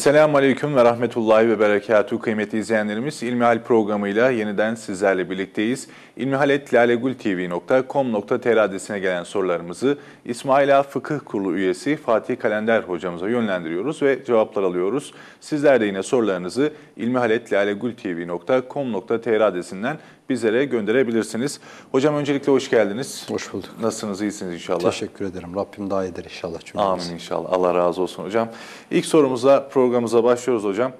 Esselamu Aleyküm ve Rahmetullahi ve Berekatuhu kıymetli izleyenlerimiz. İlmihal programıyla yeniden sizlerle birlikteyiz. İlmihaletlalegultv.com.tr adresine gelen sorularımızı İsmaila Fıkıh Kurulu üyesi Fatih Kalender hocamıza yönlendiriyoruz ve cevaplar alıyoruz. Sizler de yine sorularınızı ilmihaletlalegultv.com.tr adresinden bizlere gönderebilirsiniz. Hocam öncelikle hoş geldiniz. Hoş bulduk. Nasılsınız, iyisiniz inşallah? Teşekkür ederim. Rabbim daha iyidir inşallah. Cümlemiz. Amin inşallah. Allah razı olsun hocam. İlk sorumuza, programımıza başlıyoruz hocam.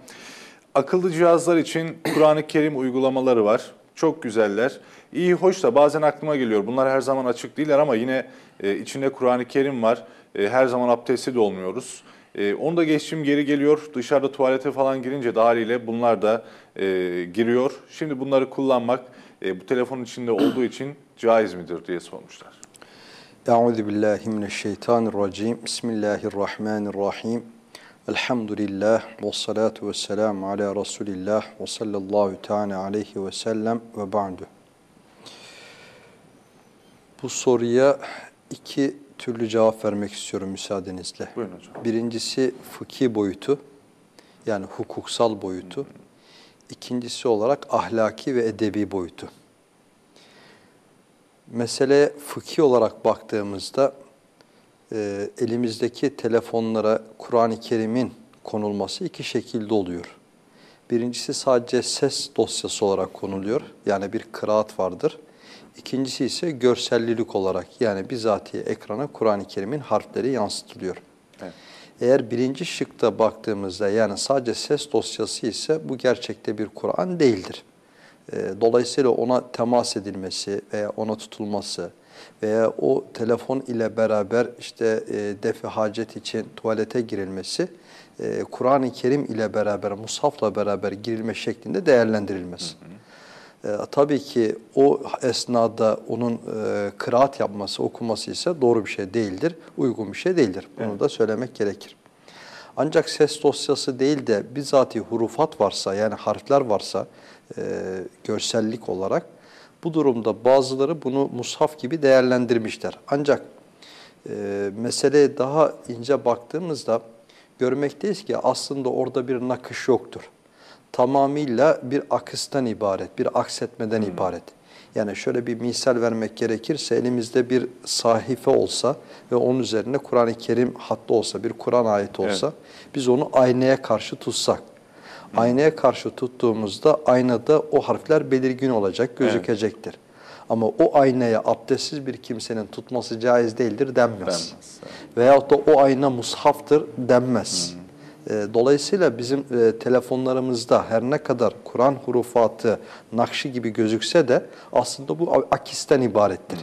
Akıllı cihazlar için Kur'an-ı Kerim uygulamaları var. Çok güzeller. İyi, hoş da bazen aklıma geliyor. Bunlar her zaman açık değiller ama yine e, içinde Kur'an-ı Kerim var. E, her zaman abdestli de olmuyoruz. E, onu da geçtim geri geliyor. Dışarıda tuvalete falan girince de bunlar da e, giriyor. Şimdi bunları kullanmak e, bu telefonun içinde olduğu için caiz midir diye sormuşlar. Euzu billahi. Bismillahirrahmanirrahim. Elhamdülillah ve salatu ve selamu ala Resulillah ve sallallahu teala aleyhi ve sellem ve ba'du. Bu soruya iki türlü cevap vermek istiyorum müsaadenizle. Buyurun hocam. Birincisi fıkhi boyutu, yani hukuksal boyutu. İkincisi olarak ahlaki ve edebi boyutu. Mesele fıkhi olarak baktığımızda e, elimizdeki telefonlara Kur'an-ı Kerim'in konulması iki şekilde oluyor. Birincisi sadece ses dosyası olarak konuluyor. Yani bir kıraat vardır. İkincisi ise görsellilik olarak yani bizatihi ekrana Kur'an-ı Kerim'in harfleri yansıtılıyor. Evet. Eğer birinci şıkta baktığımızda yani sadece ses dosyası ise bu gerçekte bir Kur'an değildir. E, Dolayısıyla ona temas edilmesi veya ona tutulması veya o telefon ile beraber işte e, defi hacet için tuvalete girilmesi e, Kur'an-ı Kerim ile beraber, mushafla beraber girilme şeklinde değerlendirilmez. E, tabii ki o esnada onun e, kıraat yapması, okuması ise doğru bir şey değildir, uygun bir şey değildir. Bunu Evet. da söylemek gerekir. Ancak ses dosyası değil de bizatihi hurufat varsa yani harfler varsa e, görsellik olarak bu durumda bazıları bunu mushaf gibi değerlendirmişler. Ancak e, meseleye daha ince baktığımızda görmekteyiz ki aslında orada bir nakış yoktur. Tamamıyla bir akıstan ibaret, bir aksetmeden ibaret. Yani şöyle bir misal vermek gerekirse elimizde bir sahife olsa ve onun üzerine Kur'an-ı Kerim hattı olsa, bir Kur'an ayeti olsa biz onu aynaya karşı tutsak. Aynaya karşı tuttuğumuzda aynada o harfler belirgin olacak, gözükecektir. Ama o aynaya abdestsiz bir kimsenin tutması caiz değildir denmez. Denmez, Veyahut da o ayna mushaftır denmez. E, Dolayısıyla bizim e, telefonlarımızda her ne kadar Kur'an hurufatı, nakşi gibi gözükse de aslında bu akisten ibarettir.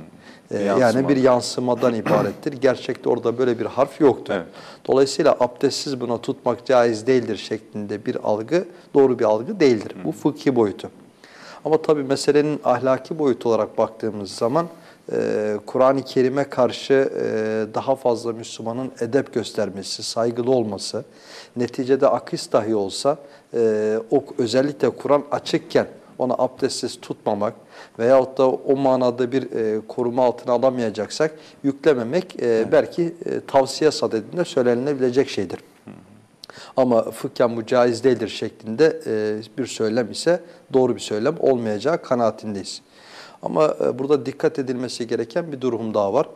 E, Bir yani yansıma. bir yansımadan ibarettir. Gerçekte orada böyle bir harf yoktur. Evet. Dolayısıyla abdestsiz buna tutmak caiz değildir şeklinde bir algı doğru bir algı değildir. Bu fıkhi boyutu. Ama tabii meselenin ahlaki boyutu olarak baktığımız zaman Kur'an-ı Kerim'e karşı e, daha fazla Müslümanın edep göstermesi, saygılı olması, neticede akis dahi olsa e, o özellikle Kur'an açıkken ona abdestsiz tutmamak veyahut da o manada bir e, koruma altına alamayacaksak yüklememek e, belki e, tavsiye sadedinde söylenilebilecek şeydir. Ama fıkhen bu caiz değildir şeklinde e, bir söylem ise doğru bir söylem olmayacağı kanaatindeyiz. Ama e, burada dikkat edilmesi gereken bir durum daha var.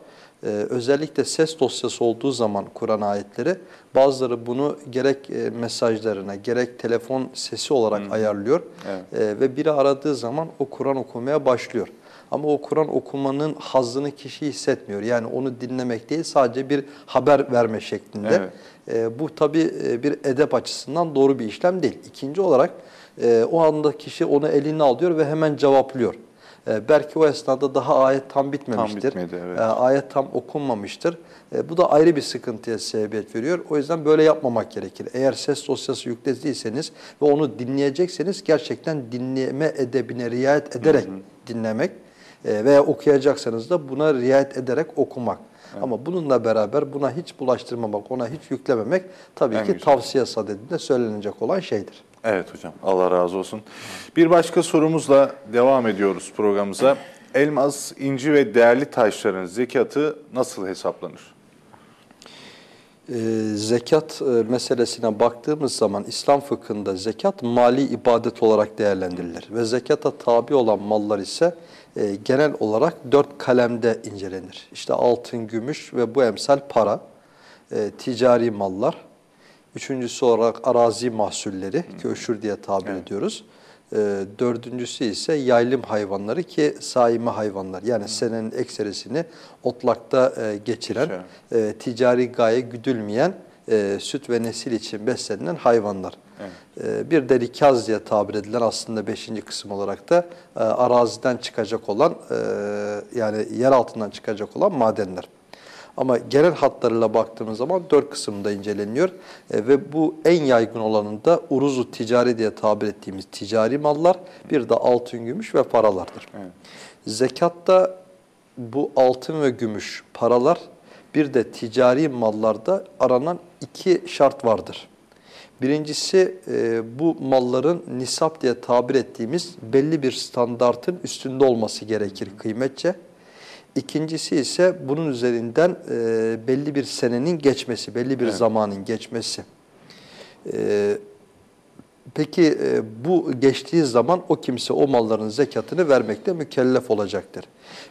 E, özellikle ses dosyası olduğu zaman Kur'an ayetleri bazıları bunu gerek e, mesajlarına gerek telefon sesi olarak ayarlıyor. Evet. E, ve biri aradığı zaman o Kur'an okumaya başlıyor. Ama o Kur'an okumanın hazzını kişi hissetmiyor. Yani onu dinlemek değil sadece bir haber verme şeklinde. Evet. E, bu tabi bir edep açısından doğru bir işlem değil. İkinci olarak e, o anda kişi onu eline alıyor ve hemen cevaplıyor. E, belki o esnada daha ayet tam bitmemiştir. bitmedi, evet. E, ayet tam okunmamıştır. E, bu da ayrı bir sıkıntıya sebebiyet veriyor. O yüzden böyle yapmamak gerekir. Eğer ses dosyası yüklediyseniz ve onu dinleyecekseniz gerçekten dinleme edebine riayet ederek dinlemek e, veya okuyacaksanız da buna riayet ederek okumak. Ama bununla beraber buna hiç bulaştırmamak, ona hiç yüklememek tabii En ki güzel. tavsiye sadedinde söylenecek olan şeydir. Evet hocam. Allah razı olsun. Bir başka sorumuzla devam ediyoruz programımıza. Elmas, inci ve değerli taşların zekatı nasıl hesaplanır? e, zekat e, meselesine baktığımız zaman İslam fıkhında zekat mali ibadet olarak değerlendirilir. Ve zekata tabi olan mallar ise e, genel olarak dört kalemde incelenir. İşte altın, gümüş ve bu emsal para, e, ticari mallar, üçüncüsü olarak arazi mahsulleri ki öşür diye tabir ediyoruz. E, dördüncüsü ise yaylım hayvanları ki saime hayvanlar yani senenin ekserisini otlakta e, geçiren, e, ticari gaye güdülmeyen e, süt ve nesil için beslenilen hayvanlar. E, bir de rikaz diye tabir edilen aslında beşinci kısım olarak da e, araziden çıkacak olan e, yani yer altından çıkacak olan madenler. Ama genel hatlarıyla baktığımız zaman dört kısımda inceleniyor E, ve bu en yaygın olanında uruzu ticari diye tabir ettiğimiz ticari mallar, bir de altın, gümüş ve paralardır. Zekatta bu altın ve gümüş paralar, bir de ticari mallarda aranan iki şart vardır. Birincisi e, bu malların nisap diye tabir ettiğimiz belli bir standartın üstünde olması gerekir kıymetçe. İkincisi ise bunun üzerinden e, belli bir senenin geçmesi, belli bir zamanın geçmesi. E, peki e, bu geçtiği zaman o kimse o malların zekatını vermekte mükellef olacaktır.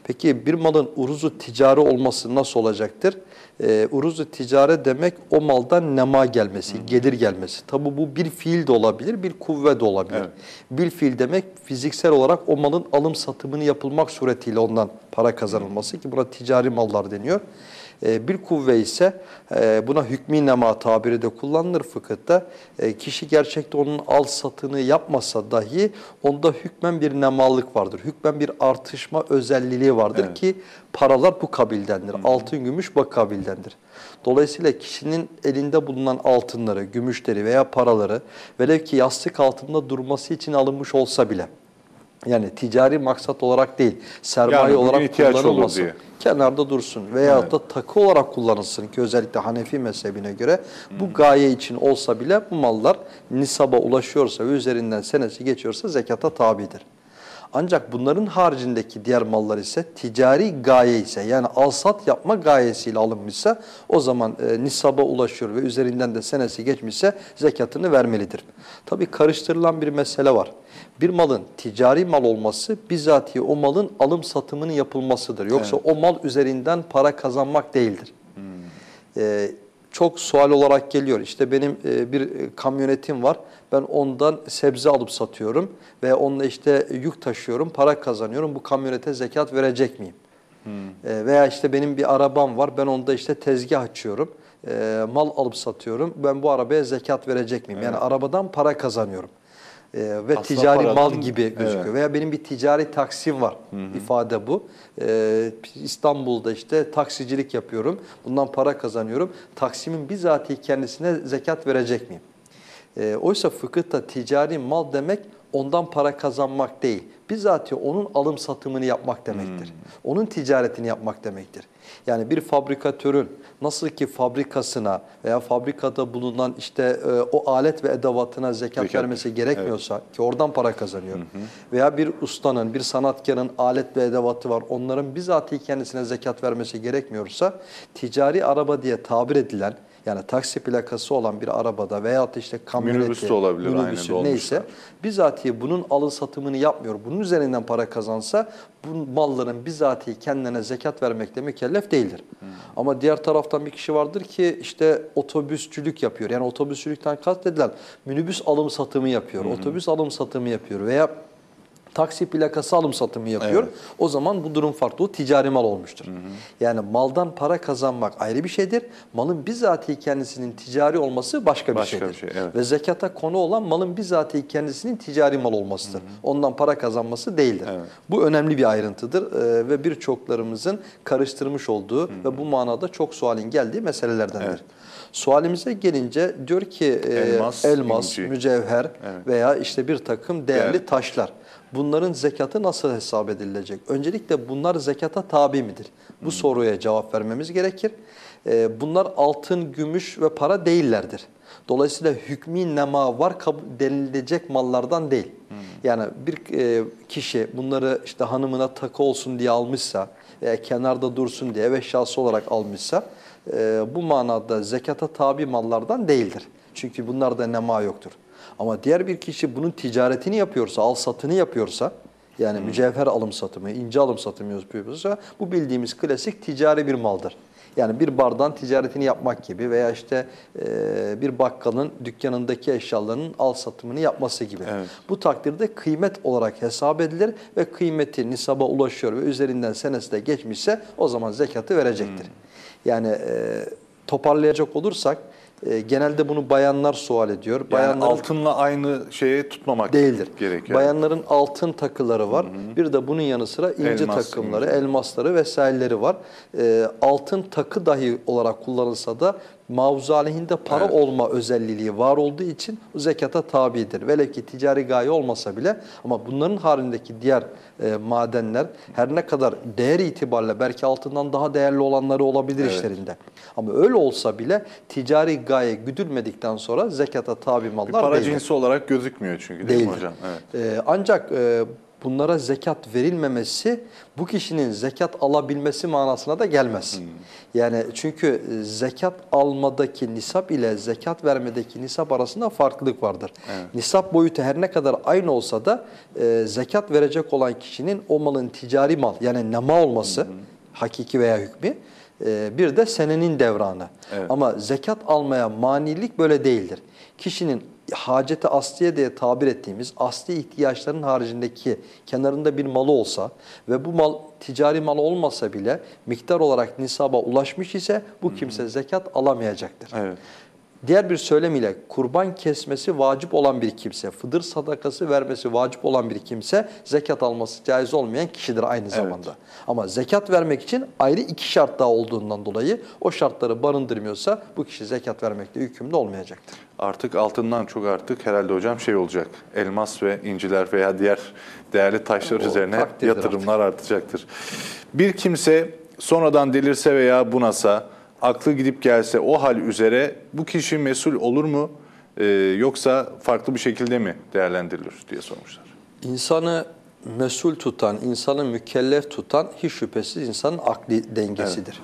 Peki bir malın uruzu ticari olması nasıl olacaktır? E, uruzu ticare demek o maldan nema gelmesi, gelir gelmesi. Tabi bu bir fiil de olabilir, bir kuvve de olabilir. Evet. Bir fiil demek fiziksel olarak o malın alım satımını yapılmak suretiyle ondan para kazanılması ki buna ticari mallar deniyor. E, bir kuvve ise e, buna hükmü nema tabiri de kullanılır fıkıhta. E, kişi gerçekte onun al satını yapmasa dahi onda hükmen bir nemalık vardır. Hükmen bir artışma özelliği vardır Evet. ki paralar bu kabildendir. Altın, gümüş bu kabildendir. Dolayısıyla kişinin elinde bulunan altınları, gümüşleri veya paraları velev ki yastık altında durması için alınmış olsa bile yani ticari maksat olarak değil, sermaye Yani olarak kullanılmasın. Kenarda dursun veyahut da takı olarak kullanılsın ki özellikle Hanefi mezhebine göre bu gaye için olsa bile bu mallar nisaba ulaşıyorsa ve üzerinden senesi geçiyorsa zekata tabidir. Ancak bunların haricindeki diğer mallar ise ticari gaye ise yani alsat yapma gayesiyle alınmışsa o zaman e, nisaba ulaşıyor ve üzerinden de senesi geçmişse zekatını vermelidir. Tabi karıştırılan bir mesele var. Bir malın ticari mal olması bizatihi o malın alım satımının yapılmasıdır. Yoksa o mal üzerinden para kazanmak değildir. Ee, çok sual olarak geliyor. İşte benim e, bir e, kamyonetim var. Ben ondan sebze alıp satıyorum ve onunla işte yük taşıyorum, para kazanıyorum. Bu kamyonete zekat verecek miyim? Ee, veya işte benim bir arabam var. Ben onda işte tezgah açıyorum. Ee, mal alıp satıyorum. Ben bu arabaya zekat verecek miyim? Yani arabadan para kazanıyorum. Ee, ve Aslında ticari mal gibi gözüküyor. Evet. Veya benim bir ticari taksim var. ifade bu. Ee, İstanbul'da işte taksicilik yapıyorum. Bundan para kazanıyorum. Taksimin bizatihi kendisine zekat verecek miyim? Ee, oysa fıkıhta ticari mal demek ondan para kazanmak değil. Bizatihi onun alım satımını yapmak demektir. Onun ticaretini yapmak demektir. Yani bir fabrikatörün nasıl ki fabrikasına veya fabrikada bulunan işte e, o alet ve edevatına zekat, Zekat. vermesi gerekmiyorsa ki oradan para kazanıyor. Veya bir ustanın, bir sanatkarın alet ve edevatı var. Onların bizatihi kendisine zekat vermesi gerekmiyorsa ticari araba diye tabir edilen yani taksi plakası olan bir arabada veyahut işte kamyoneti, aynen, minibüsü dolmuşlar. neyse bizatihi bunun alım satımını yapmıyor. Bunun üzerinden para kazansa bu malların bizatihi kendine zekat vermekle mükellef değildir. Ama diğer taraftan bir kişi vardır ki işte otobüsçülük yapıyor. Yani otobüsçülükten kastedilen minibüs alım satımı yapıyor. Otobüs alım satımı yapıyor veya taksi plakası alım satımı yapıyor. Evet. O zaman bu durum farklı. O ticari mal olmuştur. Yani maldan para kazanmak ayrı bir şeydir. Malın bizatihi kendisinin ticari olması başka bir Başka şeydir. bir şey, evet. Ve zekata konu olan malın bizatihi kendisinin ticari mal olmasıdır. Ondan para kazanması değildir. Evet. Bu önemli bir ayrıntıdır Ee, ve birçoklarımızın karıştırmış olduğu ve bu manada çok sualin geldiği meselelerdendir. Evet. Sualimize gelince diyor ki e, Elmas, elmas, inci. mücevher Evet. veya işte bir takım değerli Değerli. taşlar. Bunların zekatı nasıl hesap edilecek? Öncelikle bunlar zekata tabi midir? Bu soruya cevap vermemiz gerekir. Ee, bunlar altın, gümüş ve para değillerdir. Dolayısıyla hükmü nema var denilecek mallardan değil. Yani bir e, kişi bunları işte hanımına takı olsun diye almışsa veya kenarda dursun diye ev eşyası olarak almışsa e, bu manada zekata tabi mallardan değildir. Çünkü bunlarda nema yoktur. Ama diğer bir kişi bunun ticaretini yapıyorsa, al satını yapıyorsa, yani mücevher alım satımı, ince alım satımı yapıyorsa bu bildiğimiz klasik ticari bir maldır. Yani bir bardağın ticaretini yapmak gibi veya işte e, bir bakkalın dükkanındaki eşyalarının al satımını yapması gibi. Evet. Bu takdirde kıymet olarak hesap edilir ve kıymeti nisaba ulaşıyor ve üzerinden senesi de geçmişse o zaman zekatı verecektir. Yani e, toparlayacak olursak e, genelde bunu bayanlar sual ediyor. Yani Bayanların altınla aynı şeye tutmamak değildir. gerekiyor. Bayanların altın takıları var. Bir de bunun yanı sıra ince Elmas, takımları, ince. elmasları vesaireleri var. Ee, altın takı dahi olarak kullanılsa da mavzu aleyhinde para Evet. olma özelliği var olduğu için zekata tabidir. Velev ki ticari gaye olmasa bile ama bunların haricindeki diğer e, madenler her ne kadar değer itibariyle belki altından daha değerli olanları olabilir Evet. işlerinde. Ama öyle olsa bile ticari gaye güdülmedikten sonra zekata tabi Bir mallar para değildir. cinsi olarak gözükmüyor çünkü değil mi hocam? Evet. Ee, ancak e, bunlara zekat verilmemesi bu kişinin zekat alabilmesi manasına da gelmez. Hmm. Yani çünkü e, zekat almadaki nisap ile zekat vermedeki nisap arasında farklılık vardır. Evet. Nisap boyutu her ne kadar aynı olsa da e, zekat verecek olan kişinin o malın ticari mal yani nema olması hakiki veya hükmü e, bir de senenin devranı. Evet. Ama zekat almaya manilik böyle değildir. Kişinin haceti asliye diye tabir ettiğimiz asli ihtiyaçların haricindeki kenarında bir malı olsa ve bu mal ticari mal olmasa bile miktar olarak nisaba ulaşmış ise bu kimse zekat alamayacaktır. Evet. Diğer bir söylem ile kurban kesmesi vacip olan bir kimse, fıdır sadakası vermesi vacip olan bir kimse zekat alması caiz olmayan kişidir aynı zamanda. Ama zekat vermek için ayrı iki şart daha olduğundan dolayı o şartları barındırmıyorsa bu kişi zekat vermekte yükümlü olmayacaktır. Artık altından çok artık herhalde hocam şey olacak. Elmas ve inciler veya diğer değerli taşlar O üzerine yatırımlar artacaktır. Bir kimse sonradan delirse veya bunasa, aklı gidip gelse o hal üzere bu kişi mesul olur mu? Ee, yoksa farklı bir şekilde mi değerlendirilir diye sormuşlar. İnsanı mesul tutan, insanı mükellef tutan hiç şüphesiz insanın akli dengesidir.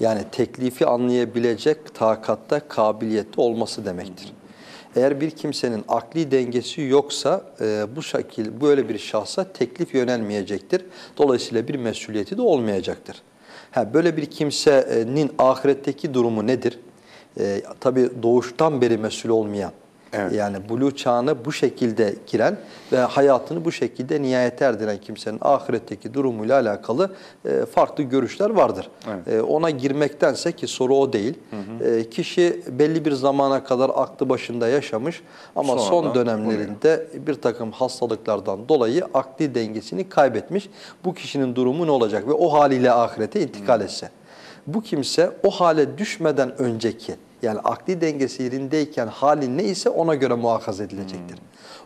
Yani teklifi anlayabilecek takatta, kabiliyette olması demektir. Eğer bir kimsenin akli dengesi yoksa e, bu şekil böyle bir şahsa teklif yönelmeyecektir. Dolayısıyla bir mesuliyeti de olmayacaktır. Ha, böyle bir kimsenin ahiretteki durumu nedir? E, tabii doğuştan beri mesul olmayan, Evet. yani buluğ çağına bu şekilde giren ve hayatını bu şekilde nihayete erdiren kimsenin ahiretteki durumuyla alakalı e, farklı görüşler vardır. Evet. E, ona girmektense ki soru o değil. E, kişi belli bir zamana kadar aklı başında yaşamış ama son Sonradan dönemlerinde bir takım hastalıklardan dolayı akli dengesini kaybetmiş. Bu kişinin durumu ne olacak ve o haliyle ahirete intikal etse. Bu kimse o hale düşmeden önceki yani akli dengesi yerindeyken hali ne ise ona göre muhafaz edilecektir.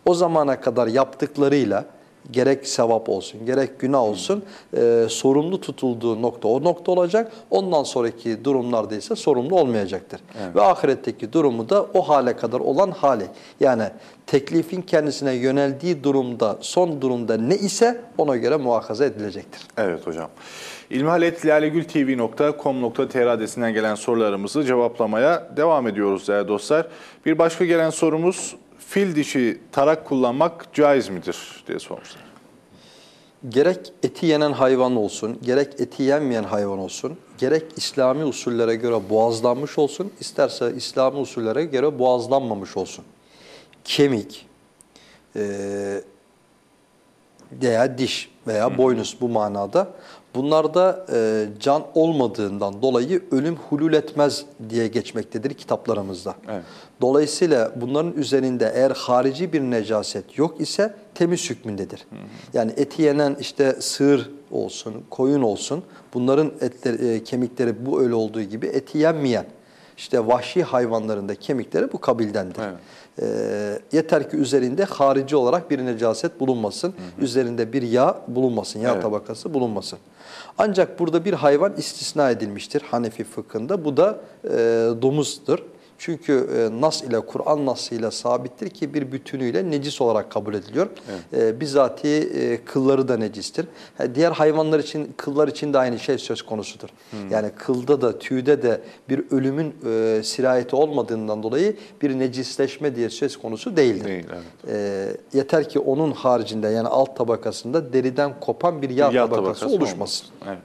O zamana kadar yaptıklarıyla gerek sevap olsun gerek günah olsun e, sorumlu tutulduğu nokta o nokta olacak. Ondan sonraki durumlarda ise sorumlu olmayacaktır. Ve ahiretteki durumu da o hale kadar olan hali. Yani teklifin kendisine yöneldiği durumda son durumda ne ise ona göre muhakaza edilecektir. Evet hocam. İlmihaletlalegültv.com.tr adresinden gelen sorularımızı cevaplamaya devam ediyoruz değerli dostlar. Bir başka gelen sorumuz fil dişi tarak kullanmak caiz midir diye sormuşlar. Gerek eti yenen hayvan olsun, gerek eti yenmeyen hayvan olsun, gerek İslami usullere göre boğazlanmış olsun, isterse İslami usullere göre boğazlanmamış olsun. Kemik eee, veya diş veya boynuz bu manada. Bunlarda eee, can olmadığından dolayı ölüm hulul etmez diye geçmektedir kitaplarımızda. Evet. Dolayısıyla bunların üzerinde eğer harici bir necaset yok ise temiz hükmündedir. Yani eti yenen işte sığır olsun, koyun olsun bunların etleri, e, kemikleri bu öyle olduğu gibi eti yenmeyen işte vahşi hayvanların da kemikleri bu kabildendir. Evet. E, yeter ki üzerinde harici olarak bir necaset bulunmasın. Üzerinde bir yağ bulunmasın, yağ Evet. tabakası bulunmasın. Ancak burada bir hayvan istisna edilmiştir Hanefi fıkhında. Bu da e, domuzdur. Çünkü e, nas ile Kur'an nasıyla sabittir ki bir bütünüyle necis olarak kabul ediliyor. Evet. E, bizatihi e, kılları da necistir. Ha, diğer hayvanlar için kıllar için de aynı şey söz konusudur. Hmm. Yani kılda da tüyde de bir ölümün e, sirayeti olmadığından dolayı bir necisleşme diye söz konusu değildir. Değil, evet. e, yeter ki onun haricinde yani alt tabakasında deriden kopan bir yağ, yağ tabakası, tabakası oluşmasın. Evet.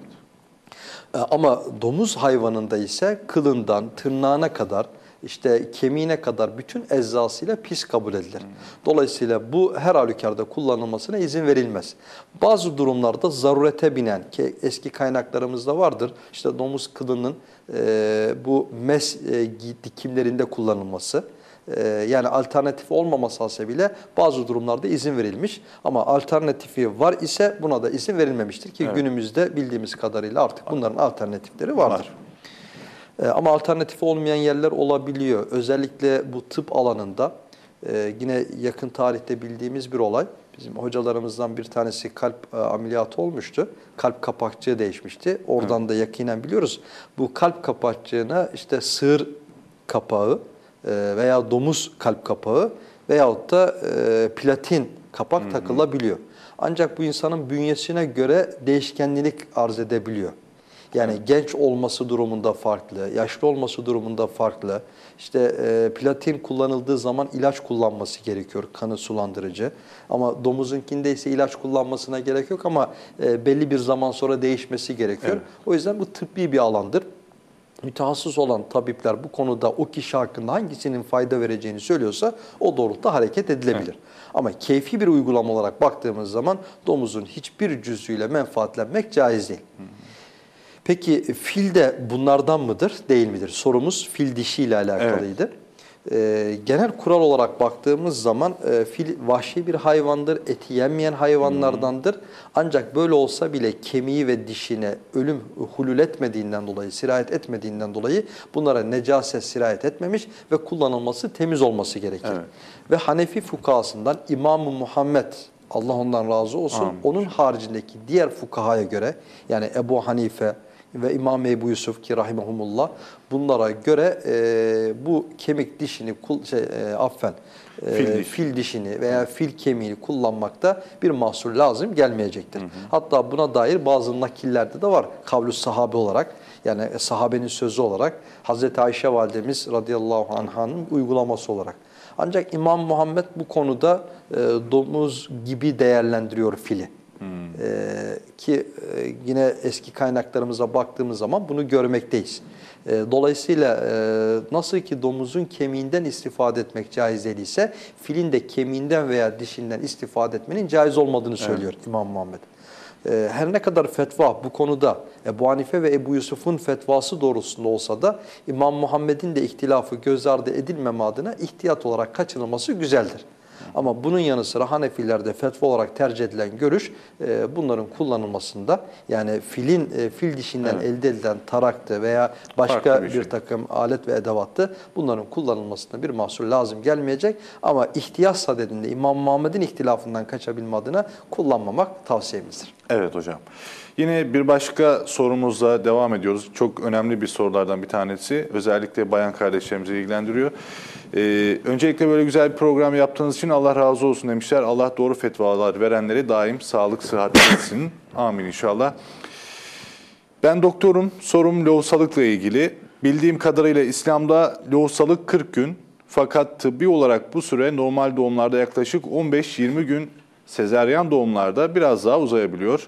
E, ama domuz hayvanında ise kılından tırnağına kadar işte kemiğine kadar bütün eczasıyla pis kabul edilir. Dolayısıyla bu her halükarda kullanılmasına izin verilmez. Bazı durumlarda zarurete binen ki eski kaynaklarımızda vardır. İşte domuz kılının e, bu mes e, dikimlerinde kullanılması. E, yani alternatif olmaması hasebiyle bazı durumlarda izin verilmiş. Ama alternatifi var ise buna da izin verilmemiştir ki evet. günümüzde bildiğimiz kadarıyla artık bunların alternatifleri vardır. Var. E, ama alternatif olmayan yerler olabiliyor. Özellikle bu tıp alanında e, yine yakın tarihte bildiğimiz bir olay. Bizim hocalarımızdan bir tanesi kalp e, ameliyatı olmuştu. Kalp kapakçığı değişmişti. Oradan Hı. da yakinen biliyoruz. Bu kalp kapakçığına işte sığır kapağı veya domuz kalp kapağı veyahut da platin kapak Hı. takılabiliyor. Ancak bu insanın bünyesine göre değişkenlik arz edebiliyor. Yani genç olması durumunda farklı, yaşlı olması durumunda farklı. İşte e, platin kullanıldığı zaman ilaç kullanması gerekiyor, kanı sulandırıcı. Ama domuzunkinde ise ilaç kullanmasına gerek yok ama e, belli bir zaman sonra değişmesi gerekiyor. Evet. O yüzden bu tıbbi bir alandır. Mütehassıs olan tabipler bu konuda o kişi hakkında hangisinin fayda vereceğini söylüyorsa o doğrultuda hareket edilebilir. Evet. Ama keyfi bir uygulama olarak baktığımız zaman domuzun hiçbir cüzüyle menfaatlenmek caiz değil. Hı. Peki fil de bunlardan mıdır, değil midir? Sorumuz fil dişi ile alakalıydı. Evet. Ee, genel kural olarak baktığımız zaman e, fil vahşi bir hayvandır, eti yenmeyen hayvanlardandır. Hmm. Ancak böyle olsa bile kemiği ve dişine ölüm hulul etmediğinden dolayı, sirayet etmediğinden dolayı bunlara necaset sirayet etmemiş ve kullanılması temiz olması gerekir. Evet. Ve Hanefi fukasından İmam-ı Muhammed Allah ondan razı olsun. Amin. Onun haricindeki diğer fukahaya göre yani Ebu Hanife, ve İmam Ebu Yusuf ki rahimahumullah bunlara göre e, bu kemik dişini kul, şey, e, affen e, fil, fil dişini veya fil kemiğini kullanmakta bir mahsur lazım gelmeyecektir. Hı hı. Hatta buna dair bazı nakillerde de var kavlu sahabe olarak yani sahabenin sözü olarak Hazreti Ayşe validemiz radıyallahu anh'ın uygulaması olarak. Ancak İmam Muhammed bu konuda e, domuz gibi değerlendiriyor fili. Hmm. Ee, ki e, yine eski kaynaklarımıza baktığımız zaman bunu görmekteyiz. E, dolayısıyla e, nasıl ki domuzun kemiğinden istifade etmek caiz değilse filin de kemiğinden veya dişinden istifade etmenin caiz olmadığını söylüyor evet. İmam Muhammed. E, her ne kadar fetva bu konuda Ebu Hanife ve Ebu Yusuf'un fetvası doğrusunda olsa da İmam Muhammed'in de ihtilafı göz ardı edilmeme adına ihtiyat olarak kaçınılması güzeldir. Ama bunun yanı sıra Hanefilerde fetva olarak tercih edilen görüş e, bunların kullanılmasında yani filin e, fil dişinden evet. elde edilen taraktı veya başka bir, bir şey. takım alet ve edevattı bunların kullanılmasında bir mahsur lazım gelmeyecek. Ama ihtiyaç sadedinde İmam Muhammed'in ihtilafından kaçabilme adına kullanmamak tavsiyemizdir. Evet hocam. Yine bir başka sorumuzla devam ediyoruz. Çok önemli bir sorulardan bir tanesi. Özellikle bayan kardeşlerimizi ilgilendiriyor. Ee, öncelikle böyle güzel bir program yaptığınız için Allah razı olsun demişler. Allah doğru fetvalar verenlere daim sağlık, sıhhat versin. Amin inşallah. Ben doktorum. Sorum lohusalıkla ilgili. Bildiğim kadarıyla İslam'da lohusalık 40 gün. Fakat tıbbi olarak bu süre normal doğumlarda yaklaşık 15-20 gün, sezeryan doğumlarda biraz daha uzayabiliyor.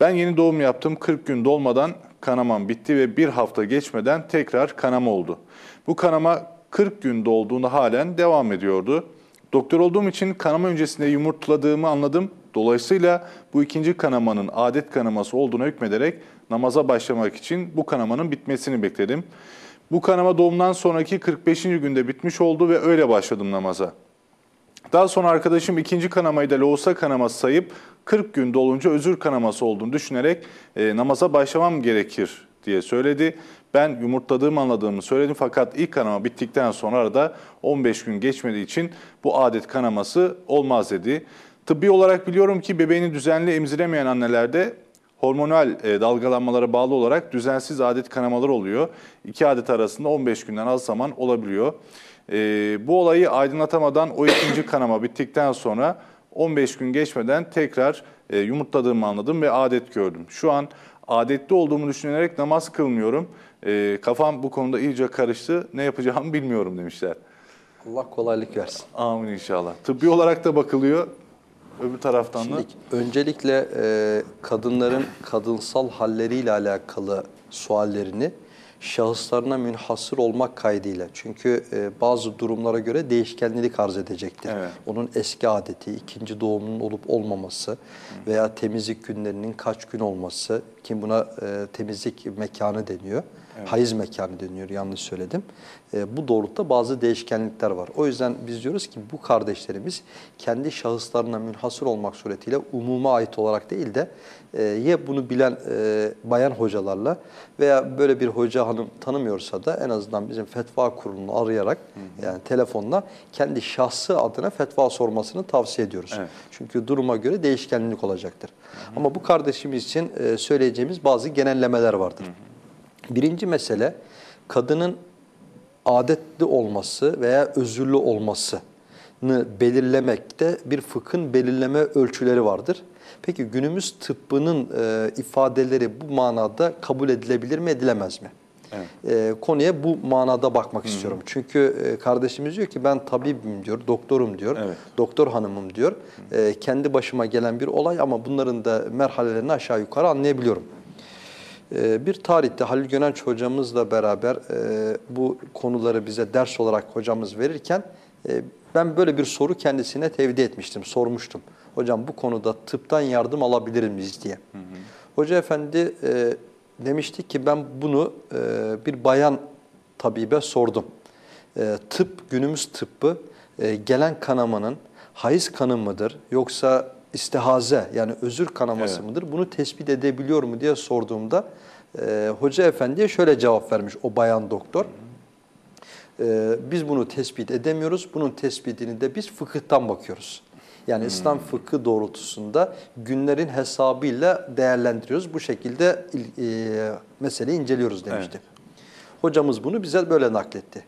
Ben yeni doğum yaptım. 40 gün dolmadan kanamam bitti ve bir hafta geçmeden tekrar kanama oldu. Bu kanama 40 gün dolduğunda halen devam ediyordu. Doktor olduğum için kanama öncesinde yumurtladığımı anladım. Dolayısıyla bu ikinci kanamanın adet kanaması olduğuna hükmederek namaza başlamak için bu kanamanın bitmesini bekledim. Bu kanama doğumdan sonraki 45. günde bitmiş oldu ve öyle başladım namaza. Daha sonra arkadaşım ikinci kanamayı da loğusa kanaması sayıp 40 gün dolunca özür kanaması olduğunu düşünerek e, namaza başlamam gerekir diye söyledi. Ben yumurtladığımı anladığımı söyledim fakat ilk kanama bittikten sonra da 15 gün geçmediği için bu adet kanaması olmaz dedi. Tıbbi olarak biliyorum ki bebeğini düzenli emziremeyen annelerde hormonal e, dalgalanmalara bağlı olarak düzensiz adet kanamalar oluyor. İki adet arasında 15 günden az zaman olabiliyor. E, bu olayı aydınlatamadan o ikinci kanama bittikten sonra 15 gün geçmeden tekrar e, yumurtladığımı anladım ve adet gördüm. Şu an adetli olduğumu düşünerek namaz kılmıyorum. E, kafam bu konuda iyice karıştı. Ne yapacağımı bilmiyorum demişler. Allah kolaylık versin. Amin inşallah. Tıbbi olarak da bakılıyor. Öbür taraftan da. Şimdi öncelikle e, kadınların kadınsal halleriyle alakalı suallerini şahıslarına münhasır olmak kaydıyla. Çünkü e, bazı durumlara göre değişkenlik arz edecektir. Evet. Onun eski adeti, ikinci doğumunun olup olmaması veya temizlik günlerinin kaç gün olması, kim buna e, temizlik mekanı deniyor. Hayız mekanı deniyor yanlış söyledim. E, bu doğrultuda bazı değişkenlikler var. O yüzden biz diyoruz ki bu kardeşlerimiz kendi şahıslarına münhasır olmak suretiyle umuma ait olarak değil de e, ya bunu bilen e, bayan hocalarla veya böyle bir hoca hanım tanımıyorsa da en azından bizim fetva kurulunu arayarak yani telefonla kendi şahsı adına fetva sormasını tavsiye ediyoruz. Evet. Çünkü duruma göre değişkenlik olacaktır. Ama bu kardeşimiz için e, söyleyeceğimiz bazı genellemeler vardır. Birinci mesele kadının adetli olması veya özürlü olmasını belirlemekte bir fıkhın belirleme ölçüleri vardır. Peki günümüz tıbbının e, ifadeleri bu manada kabul edilebilir mi edilemez mi? E, konuya bu manada bakmak istiyorum. Çünkü e, kardeşimiz diyor ki ben tabibim diyor, doktorum diyor, Evet. doktor hanımım diyor. E, kendi başıma gelen bir olay ama bunların da merhalelerini aşağı yukarı anlayabiliyorum. Ee, Bir tarihte Halil Gönenç hocamızla beraber e, bu konuları bize ders olarak hocamız verirken e, ben böyle bir soru kendisine tevdi etmiştim, sormuştum. Hocam bu konuda tıptan yardım alabilir miyiz diye. Hoca efendi e, demişti ki ben bunu e, bir bayan tabibe sordum. E, tıp, günümüz tıbbı e, gelen kanamanın hayız kanı mıdır yoksa istihaze yani özür kanaması Evet. mıdır? Bunu tespit edebiliyor mu diye sorduğumda e, hoca efendiye şöyle cevap vermiş o bayan doktor. E, biz bunu tespit edemiyoruz. Bunun tespitini de biz fıkıhtan bakıyoruz. Yani İslam fıkhı doğrultusunda günlerin hesabıyla değerlendiriyoruz. Bu şekilde il- e, meseleyi inceliyoruz demişti. Hocamız bunu bize böyle nakletti.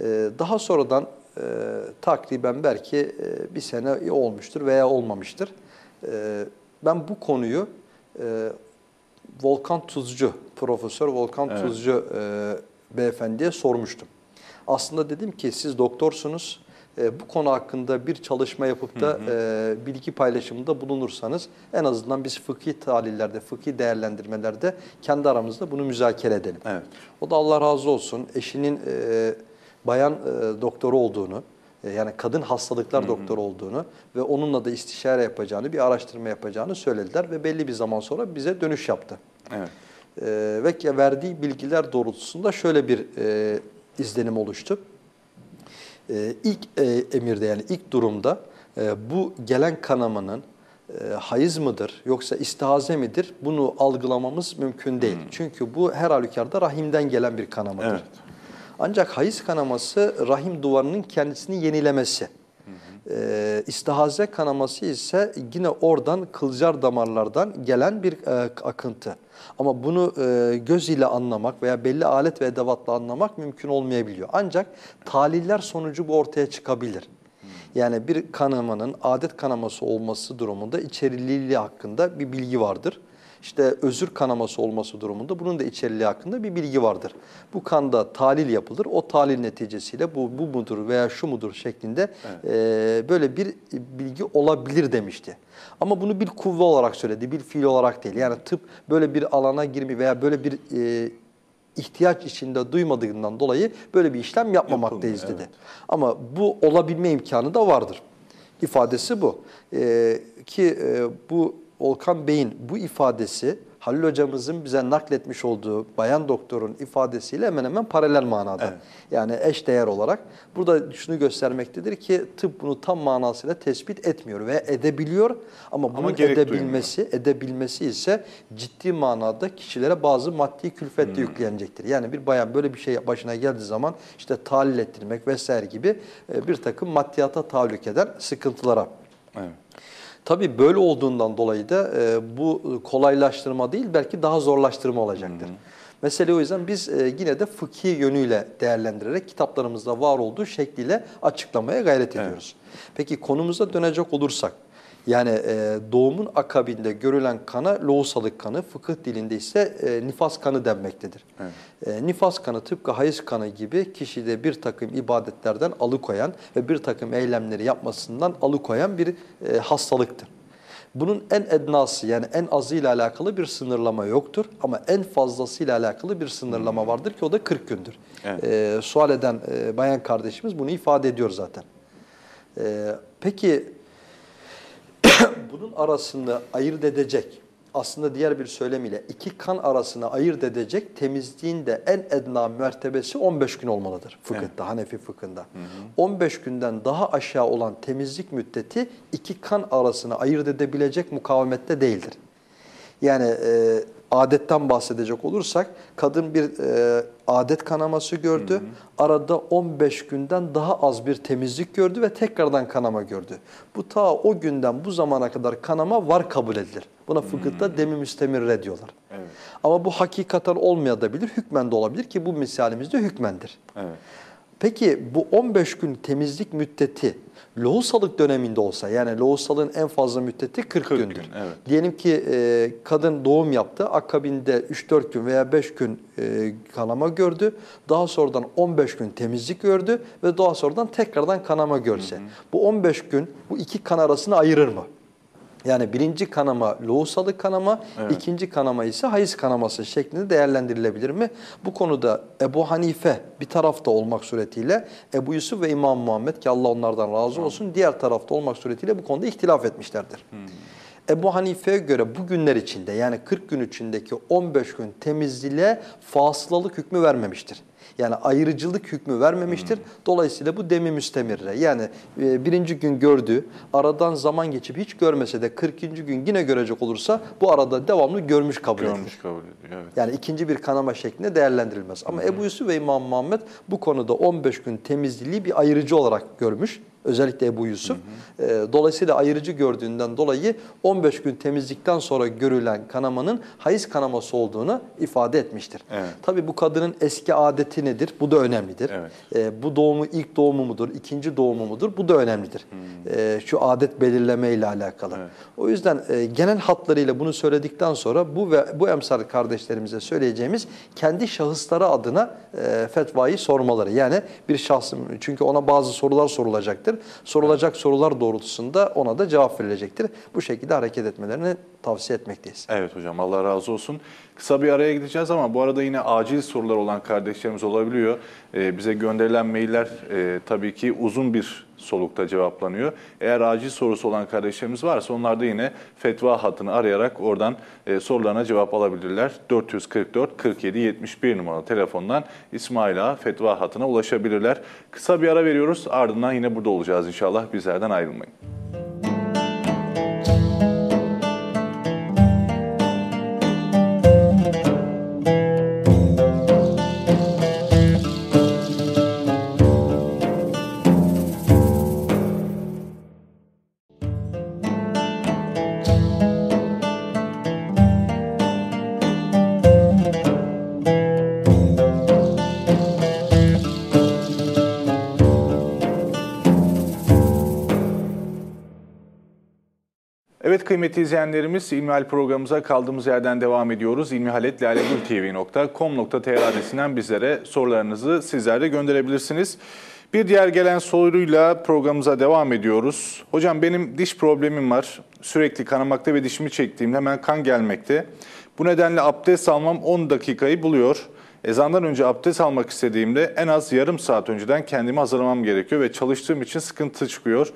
Ee, Daha sonradan e, takriben belki e, bir sene olmuştur veya olmamıştır. Ee, Ben bu konuyu e, Volkan Tuzcu, Profesör Volkan Evet. Tuzcu e, beyefendiye sormuştum. Aslında dedim ki siz doktorsunuz. E, bu konu hakkında bir çalışma yapıp da e, bilgi paylaşımında bulunursanız en azından biz fıkhi tahlillerde, fıkhi değerlendirmelerde kendi aramızda bunu müzakere edelim. Evet. O da Allah razı olsun eşinin e, bayan e, doktoru olduğunu, e, yani kadın hastalıklar doktoru olduğunu ve onunla da istişare yapacağını, bir araştırma yapacağını söylediler ve belli bir zaman sonra bize dönüş yaptı. Evet. E, ve verdiği bilgiler doğrultusunda şöyle bir e, izlenim oluştu. E, ilk e, emirde yani ilk durumda e, bu gelen kanamanın e, hayız mıdır yoksa istihaze midir bunu algılamamız mümkün değil. Çünkü bu her halükarda rahimden gelen bir kanamadır. Evet. Ancak hayız kanaması rahim duvarının kendisini yenilemesi. Ee, istihaze kanaması ise yine oradan kılcal damarlardan gelen bir e, akıntı. Ama bunu e, göz ile anlamak veya belli alet ve edevatla anlamak mümkün olmayabiliyor. Ancak tahliller sonucu bu ortaya çıkabilir. Yani bir kanamanın adet kanaması olması durumunda içeriliği hakkında bir bilgi vardır. İşte özür kanaması olması durumunda bunun da içeriliği hakkında bir bilgi vardır. Bu kanda tahlil yapılır. O tahlil neticesiyle bu, bu mudur veya şu mudur şeklinde e, böyle bir bilgi olabilir demişti. Ama bunu bir kuvve olarak söyledi, bir fiil olarak değil. Yani tıp böyle bir alana girmi veya böyle bir e, ihtiyaç içinde duymadığından dolayı böyle bir işlem yapmamaktayız Yapılmıyor, dedi. Ama bu olabilme imkanı da vardır. İfadesi bu. Ee, ki e, bu Volkan Bey'in bu ifadesi Halil hocamızın bize nakletmiş olduğu bayan doktorun ifadesiyle hemen hemen paralel manada. Evet. Yani eş değer olarak burada şunu göstermektedir ki tıp bunu tam manasıyla tespit etmiyor ve edebiliyor ama bunun gerek edebilmesi edebilmesi ise ciddi manada kişilere bazı maddi külfet Hmm. yüklenecektir. Yani bir bayan böyle bir şey başına geldiği zaman işte tahlil ettirmek vesaire gibi e, bir takım maddiyata tahallük eden sıkıntılara. Evet. Tabii böyle olduğundan dolayı da e, bu kolaylaştırma değil belki daha zorlaştırma olacaktır. Mesele o yüzden biz e, yine de fıkhi yönüyle değerlendirerek kitaplarımızda var olduğu şekliyle açıklamaya gayret ediyoruz. Peki konumuza dönecek olursak, yani e, doğumun akabinde görülen kana lohusalık kanı, fıkıh dilinde ise e, nifas kanı denmektedir. E, nifas kanı tıpkı hayız kanı gibi kişide bir takım ibadetlerden alıkoyan ve bir takım eylemleri yapmasından alıkoyan bir e, hastalıktır. Bunun en ednası yani en azıyla alakalı bir sınırlama yoktur ama en fazlasıyla alakalı bir sınırlama vardır ki o da 40 gündür. Evet. E, sual eden e, bayan kardeşimiz bunu ifade ediyor zaten. E, peki bunun arasında ayırt edecek, aslında diğer bir söylemiyle iki kan arasında ayırt edecek temizliğin de en edna mertebesi 15 gün olmalıdır fıkıhta, Hanefi fıkhında. 15 günden daha aşağı olan temizlik müddeti iki kan arasına ayırt edebilecek mukavemette değildir. Yani e, adetten bahsedecek olursak kadın bir e, adet kanaması gördü. Arada 15 günden daha az bir temizlik gördü ve tekrardan kanama gördü. Bu ta o günden bu zamana kadar kanama var kabul edilir. Buna fıkıhta demi müstemirre diyorlar. Evet. Ama bu hakikaten olmayabilir, hükmen de olabilir ki bu misalimizde hükmendir. Evet. Peki bu 15 gün temizlik müddeti lohusalık döneminde olsa yani lohusalığın en fazla müddeti 40, 40 gündür. gün, evet. Diyelim ki e, kadın doğum yaptı, akabinde 3-4 gün veya 5 gün e, kanama gördü. Daha sonradan 15 gün temizlik gördü ve daha sonradan tekrardan kanama görse. Bu 15 gün bu iki kan arasını ayırır mı? Yani birinci kanama lohusalık kanama, Evet. ikinci kanama ise hayız kanaması şeklinde değerlendirilebilir mi? Bu konuda Ebu Hanife bir tarafta olmak suretiyle Ebu Yusuf ve İmam Muhammed ki Allah onlardan razı olsun diğer tarafta olmak suretiyle bu konuda ihtilaf etmişlerdir. Ebu Hanife'ye göre bu günler içinde yani 40 gün içindeki 15 gün temizliğe fasılalık hükmü vermemiştir. Yani ayrıcılık hükmü vermemiştir. Dolayısıyla bu demi müstemirre. Yani e, birinci gün gördü, aradan zaman geçip hiç görmese de 40. gün yine görecek olursa bu arada devamlı görmüş kabul edilir. Görmüş kabul ediyor. Evet. Yani ikinci bir kanama şeklinde değerlendirilmez. Ama Ebu Yusuf ve İmam Muhammed bu konuda 15 gün temizliliği bir ayırıcı olarak görmüş. Özellikle Ebu Yusuf. Ee, dolayısıyla ayırıcı gördüğünden dolayı 15 gün temizlikten sonra görülen kanamanın hayız kanaması olduğunu ifade etmiştir. Evet. Tabii bu kadının eski adeti nedir? Bu da önemlidir. Evet. Ee, bu doğumu ilk doğumu mudur, ikinci doğumu mudur? Bu da önemlidir. Ee, şu adet belirleme ile alakalı. Evet. O yüzden e, genel hatlarıyla bunu söyledikten sonra bu ve bu emsal kardeşlerimize söyleyeceğimiz kendi şahısları adına e, fetvayı sormaları. Yani bir şahsın çünkü ona bazı sorular sorulacaktır. Sorulacak sorular doğrultusunda ona da cevap verilecektir. Bu şekilde hareket etmelerini tavsiye etmekteyiz. Evet hocam Allah razı olsun. Kısa bir araya gideceğiz ama bu arada yine acil sorular olan kardeşlerimiz olabiliyor. Ee, bize gönderilen mailler e, tabii ki uzun bir solukta cevaplanıyor. Eğer acil sorusu olan kardeşlerimiz varsa onlar da yine fetva hattını arayarak oradan e, sorularına cevap alabilirler. 444 47 71 numaralı telefondan İsmail Ağa fetva hattına ulaşabilirler. Kısa bir ara veriyoruz ardından yine burada olacağız inşallah bizlerden ayrılmayın. Kıymetli izleyenlerimiz İlmihal programımıza kaldığımız yerden devam ediyoruz. ilmihaletlalegültv.com.tr adresinden bizlere sorularınızı sizler de gönderebilirsiniz. Bir diğer gelen soruyla programımıza devam ediyoruz. Hocam benim diş problemim var. Sürekli kanamakta ve dişimi çektiğimde hemen kan gelmekte. Bu nedenle abdest almam 10 dakikayı buluyor. Ezandan önce abdest almak istediğimde en az yarım saat önceden kendimi hazırlamam gerekiyor ve çalıştığım için sıkıntı çıkıyor.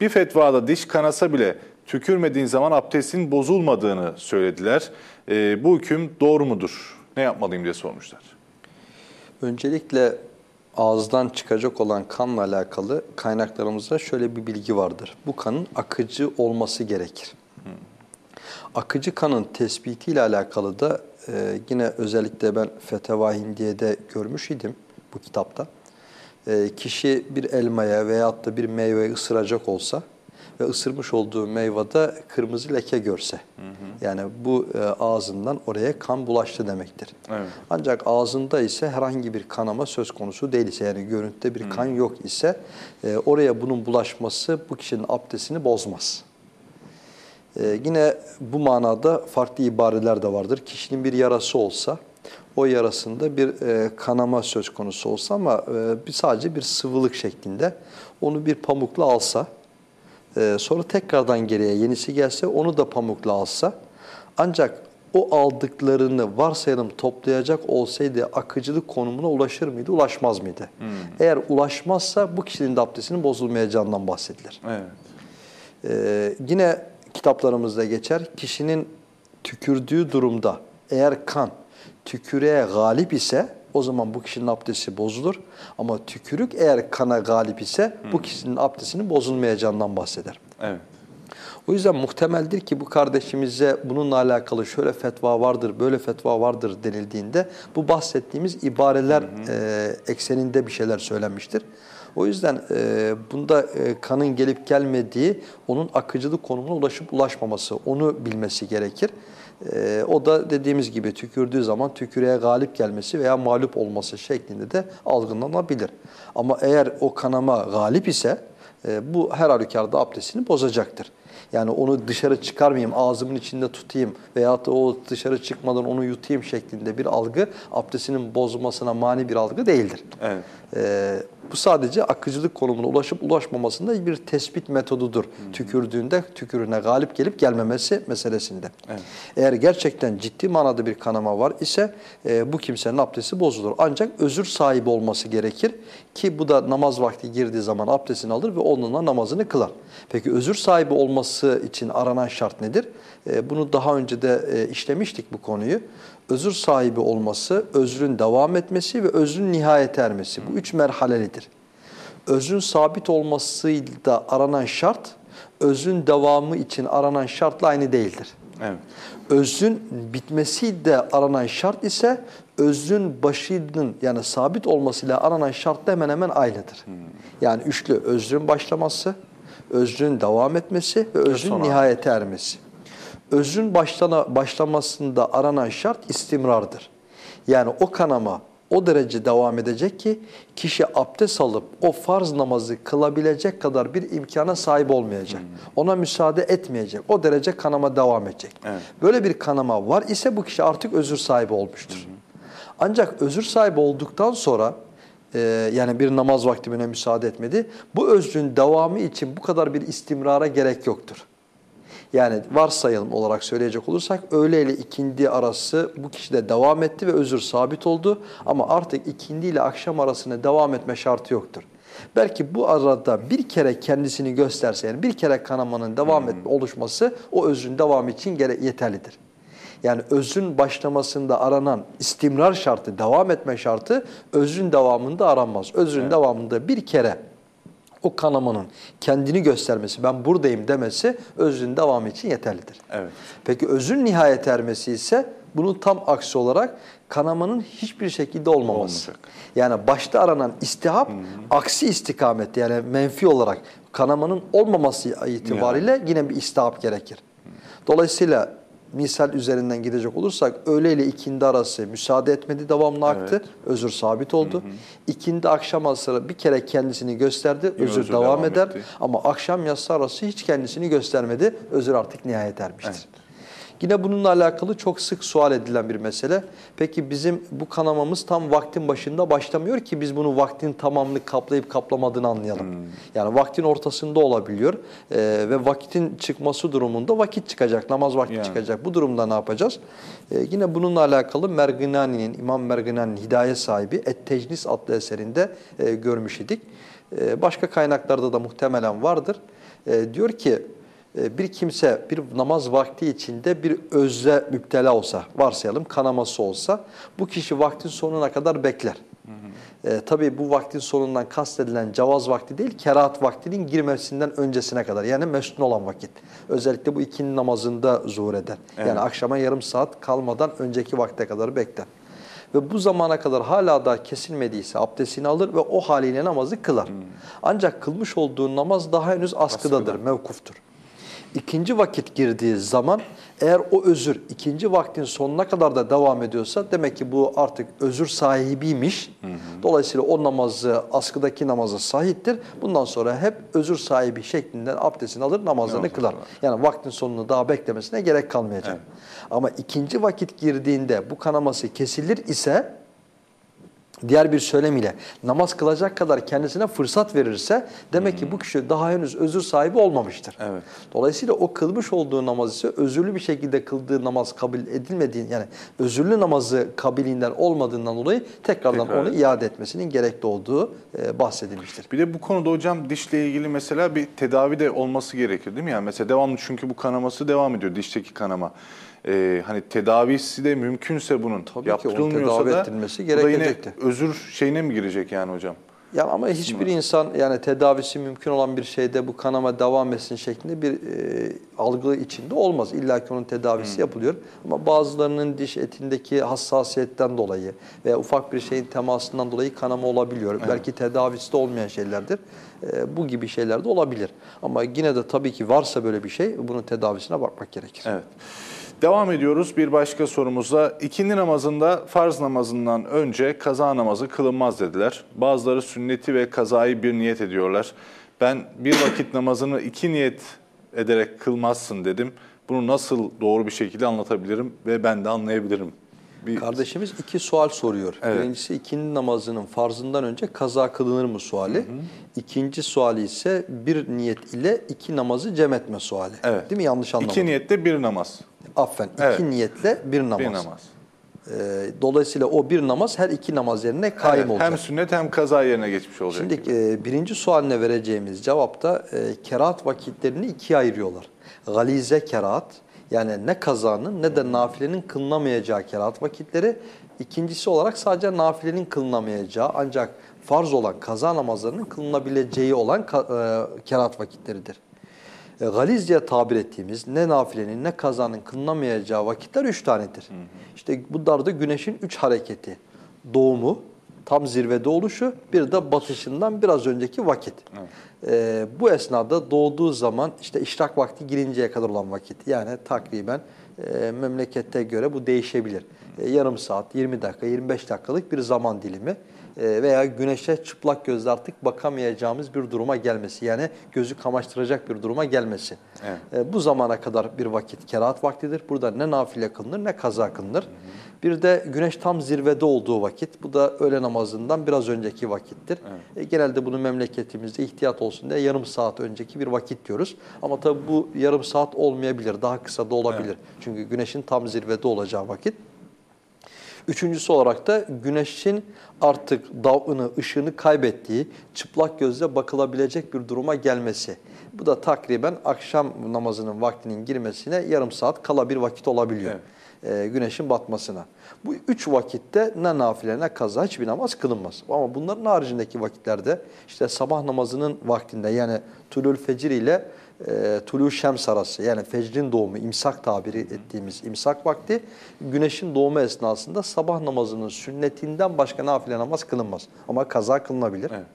Bir fetvada diş kanasa bile tükürmediğin zaman abdestin bozulmadığını söylediler. Ee, bu hüküm doğru mudur? Ne yapmalıyım diye sormuşlar. Öncelikle ağızdan çıkacak olan kanla alakalı kaynaklarımızda şöyle bir bilgi vardır. Bu kanın akıcı olması gerekir. Akıcı kanın tespitiyle alakalı da e, yine özellikle ben Feteva Hindiye'de görmüş idim bu kitapta. E, kişi bir elmaya veyahut da bir meyveyi ısıracak olsa ve ısırmış olduğu meyvede kırmızı leke görse. Yani bu e, ağzından oraya kan bulaştı demektir. Evet. Ancak ağzında ise herhangi bir kanama söz konusu değil ise yani görüntüde bir kan yok ise e, oraya bunun bulaşması bu kişinin abdestini bozmaz. E, yine bu manada farklı ibareler de vardır. Kişinin bir yarası olsa o yarasında bir e, kanama söz konusu olsa ama e, bir sadece bir sıvılık şeklinde onu bir pamukla alsa e, sonra tekrardan geriye yenisi gelse onu da pamukla alsa ancak o aldıklarını varsayalım toplayacak olsaydı akıcılık konumuna ulaşır mıydı, ulaşmaz mıydı? Eğer ulaşmazsa bu kişinin de abdestinin bozulmayacağından bahsedilir. Evet. Ee, yine kitaplarımızda geçer. Kişinin tükürdüğü durumda eğer kan tükürüğe galip ise o zaman bu kişinin abdesti bozulur. Ama tükürük eğer kana galip ise bu kişinin abdestinin bozulmayacağından bahseder. Evet. O yüzden muhtemeldir ki bu kardeşimize bununla alakalı şöyle fetva vardır, böyle fetva vardır denildiğinde bu bahsettiğimiz ibareler e, ekseninde bir şeyler söylenmiştir. O yüzden e, bunda e, kanın gelip gelmediği onun akıcılık konumuna ulaşıp ulaşmaması onu bilmesi gerekir. E, o da dediğimiz gibi tükürdüğü zaman tükürüğe galip gelmesi veya mağlup olması şeklinde de algılanabilir. Ama eğer o kanama galip ise e, bu her halükarda abdestini bozacaktır. Yani onu dışarı çıkarmayayım, ağzımın içinde tutayım veyahut da o dışarı çıkmadan onu yutayım şeklinde bir algı abdestinin bozulmasına mani bir algı değildir. Evet. Ee, bu sadece akıcılık konumuna ulaşıp ulaşmamasında bir tespit metodudur. Tükürdüğünde tükürüğüne galip gelip gelmemesi meselesinde. Evet. Eğer gerçekten ciddi manada bir kanama var ise e, bu kimsenin abdesti bozulur. Ancak özür sahibi olması gerekir ki bu da namaz vakti girdiği zaman abdestini alır ve onunla namazını kılar. Peki özür sahibi olması için aranan şart nedir? E, bunu daha önce de e, işlemiştik bu konuyu. Özür sahibi olması, özrün devam etmesi ve özrün nihayet ermesi. Bu üç merhalelidir. Özrün sabit olmasıyla aranan şart, özrün devamı için aranan şartla aynı değildir. Evet. Özrün bitmesi de aranan şart ise özrün başının yani sabit olmasıyla aranan şart da hemen hemen aynıdır. Yani üçlü özrün başlaması, özrün devam etmesi ve özrün sonra. nihayete ermesi. Özrün başlana, başlamasında aranan şart istimrardır. Yani o kanama o derece devam edecek ki kişi abdest alıp o farz namazı kılabilecek kadar bir imkana sahip olmayacak. Ona müsaade etmeyecek. O derece kanama devam edecek. Evet. Böyle bir kanama var ise bu kişi artık özür sahibi olmuştur. Ancak özür sahibi olduktan sonra e, yani bir namaz vakti buna müsaade etmedi. Bu özrün devamı için bu kadar bir istimrara gerek yoktur. Yani varsayalım olarak söyleyecek olursak öğle ile ikindi arası bu kişide devam etti ve özür sabit oldu. Ama artık ikindi ile akşam arasına devam etme şartı yoktur. Belki bu arada bir kere kendisini gösterse yani bir kere kanamanın devam etme oluşması o özrün devamı için yeterlidir. Yani özrün başlamasında aranan istimrar şartı, devam etme şartı özrün devamında aranmaz. Özrün devamında bir kere o kanamanın kendini göstermesi, ben buradayım demesi özrün devamı için yeterlidir. Evet. Peki özrün nihayet ermesi ise bunun tam aksi olarak kanamanın hiçbir şekilde olmaması. Olmayacak. Yani başta aranan istihap aksi istikamette yani menfi olarak kanamanın olmaması itibariyle yine bir istihap gerekir. Dolayısıyla misal üzerinden gidecek olursak öğle ile ikindi arası müsaade etmedi devamlı aktı. Evet. Özür sabit oldu. İkindi akşam arası bir kere kendisini gösterdi. Özür, özür devam, devam eder. etti. Ama akşam yatsı arası hiç kendisini göstermedi. Özür artık nihayet ermiştir. Evet. Yine bununla alakalı çok sık sual edilen bir mesele. Peki bizim bu kanamamız tam vaktin başında başlamıyor ki biz bunu vaktin tamamını kaplayıp kaplamadığını anlayalım. Hmm. Yani vaktin ortasında olabiliyor Ee, ve vakitin çıkması durumunda vakit çıkacak, namaz vakti Yani. çıkacak. Bu durumda ne yapacağız? Ee, yine bununla alakalı Merginani'nin, İmam Merginani'nin hidayet sahibi Et-Tecnis adlı eserinde e, görmüş idik. Ee, başka kaynaklarda da muhtemelen vardır. Ee, diyor ki e, bir kimse bir namaz vakti içinde bir özle müptela olsa, varsayalım kanaması olsa bu kişi vaktin sonuna kadar bekler. E, tabii bu vaktin sonundan kastedilen cavaz vakti değil, kerahat vaktinin girmesinden öncesine kadar. Yani mesnun olan vakit. Özellikle bu ikindi namazında zuhur eder. Evet. Yani akşama yarım saat kalmadan önceki vakte kadar bekler. ve bu zamana kadar hala da kesilmediyse abdestini alır ve o haliyle namazı kılar. Ancak kılmış olduğu namaz daha henüz askıdadır, mevkuftur. İkinci vakit girdiği zaman eğer o özür ikinci vaktin sonuna kadar da devam ediyorsa demek ki bu artık özür sahibiymiş. Dolayısıyla o namazı askıdaki namazı sahiptir. Bundan sonra hep özür sahibi şeklinde abdestini alır namazlarını Namazını kılar. kılar. Yani vaktin sonunu daha beklemesine gerek kalmayacak. Ama ikinci vakit girdiğinde bu kanaması kesilir ise diğer bir söylem ile namaz kılacak kadar kendisine fırsat verirse demek ki bu kişi daha henüz özür sahibi olmamıştır. Evet. Dolayısıyla o kılmış olduğu namaz ise özürlü bir şekilde kıldığı namaz kabul edilmediğin yani özürlü namazı kabiliğinden olmadığından dolayı tekrardan Tekrar. onu iade etmesinin gerekli olduğu e, bahsedilmiştir. Bir de bu konuda hocam dişle ilgili mesela bir tedavi de olması gerekir değil mi? Yani mesela devamlı çünkü bu kanaması devam ediyor dişteki kanama. Ee, hani tedavisi de mümkünse bunun Tabii ki yaptırılmıyorsa tedavi da da yine. Özür şeyine mi girecek yani hocam? Yani ama hiçbir insan yani tedavisi mümkün olan bir şeyde bu kanama devam etsin şeklinde bir e, algı içinde olmaz. İlla ki onun tedavisi yapılıyor. Ama bazılarının diş etindeki hassasiyetten dolayı veya ufak bir şeyin temasından dolayı kanama olabiliyor. Belki tedavisi de olmayan şeylerdir. E, bu gibi şeyler de olabilir. Ama yine de tabii ki varsa böyle bir şey bunun tedavisine bakmak gerekir. Evet. Devam ediyoruz bir başka sorumuzla. İkindi namazında farz namazından önce kaza namazı kılınmaz dediler. Bazıları sünneti ve kazayı bir niyet ediyorlar. Ben bir vakit namazını iki niyet ederek kılmazsın dedim. Bunu nasıl doğru bir şekilde anlatabilirim ve ben de anlayabilirim? Bir Kardeşimiz iki sual soruyor. Evet. Birincisi ikindi namazının farzından önce kaza kılınır mı suali. İkinci suali ise bir niyet ile iki namazı cem etme suali. Evet. Değil mi? Yanlış anlamadım. İki niyette bir namaz. Affen. Evet. İki niyetle bir namaz. Bir namaz. Ee, dolayısıyla o bir namaz her iki namaz yerine kaim Evet, olacak. hem sünnet hem kaza yerine geçmiş olacak. Şimdi e, birinci sualine vereceğimiz cevapta e, kerahat vakitlerini ikiye ayırıyorlar. Galize kerahat yani ne kazanın ne de nafilenin kılınamayacağı kerahat vakitleri. İkincisi olarak sadece nafilenin kılınamayacağı ancak farz olan kaza namazlarının kılınabileceği olan e, kerahat vakitleridir. E, galiz diye tabir ettiğimiz ne nafilenin ne kazanın kılınamayacağı vakitler üç tanedir. İşte bunlar da güneşin üç hareketi. Doğumu, tam zirvede oluşu, bir de batışından biraz önceki vakit. E, bu esnada doğduğu zaman işte işrak vakti girinceye kadar olan vakit. Yani takriben e, memlekette göre bu değişebilir. E, yarım saat, 20 dakika, 25 dakikalık bir zaman dilimi veya güneşe çıplak gözle artık bakamayacağımız bir duruma gelmesi. Yani gözü kamaştıracak bir duruma gelmesi. Evet. E, Bu zamana kadar bir vakit kerahat vaktidir. Burada ne nafile kılınır ne kaza kılınır. Bir de güneş tam zirvede olduğu vakit. Bu da öğle namazından biraz önceki vakittir. E, genelde bunu memleketimizde ihtiyat olsun diye yarım saat önceki bir vakit diyoruz. Ama tabii bu yarım saat olmayabilir. Daha kısa da olabilir. Çünkü güneşin tam zirvede olacağı vakit. Üçüncüsü olarak da güneşin artık davını, ışığını kaybettiği, çıplak gözle bakılabilecek bir duruma gelmesi. Bu da takriben akşam namazının vaktinin girmesine yarım saat kala bir vakit olabiliyor. Ee, güneşin batmasına. Bu üç vakitte ne nafile ne kaza hiçbir namaz kılınmaz. Ama bunların haricindeki vakitlerde işte sabah namazının vaktinde yani tulul fecir ile e, tulu şems arası yani fecrin doğumu imsak tabiri ettiğimiz imsak vakti güneşin doğumu esnasında sabah namazının sünnetinden başka nafile namaz kılınmaz. Ama kaza kılınabilir. Evet.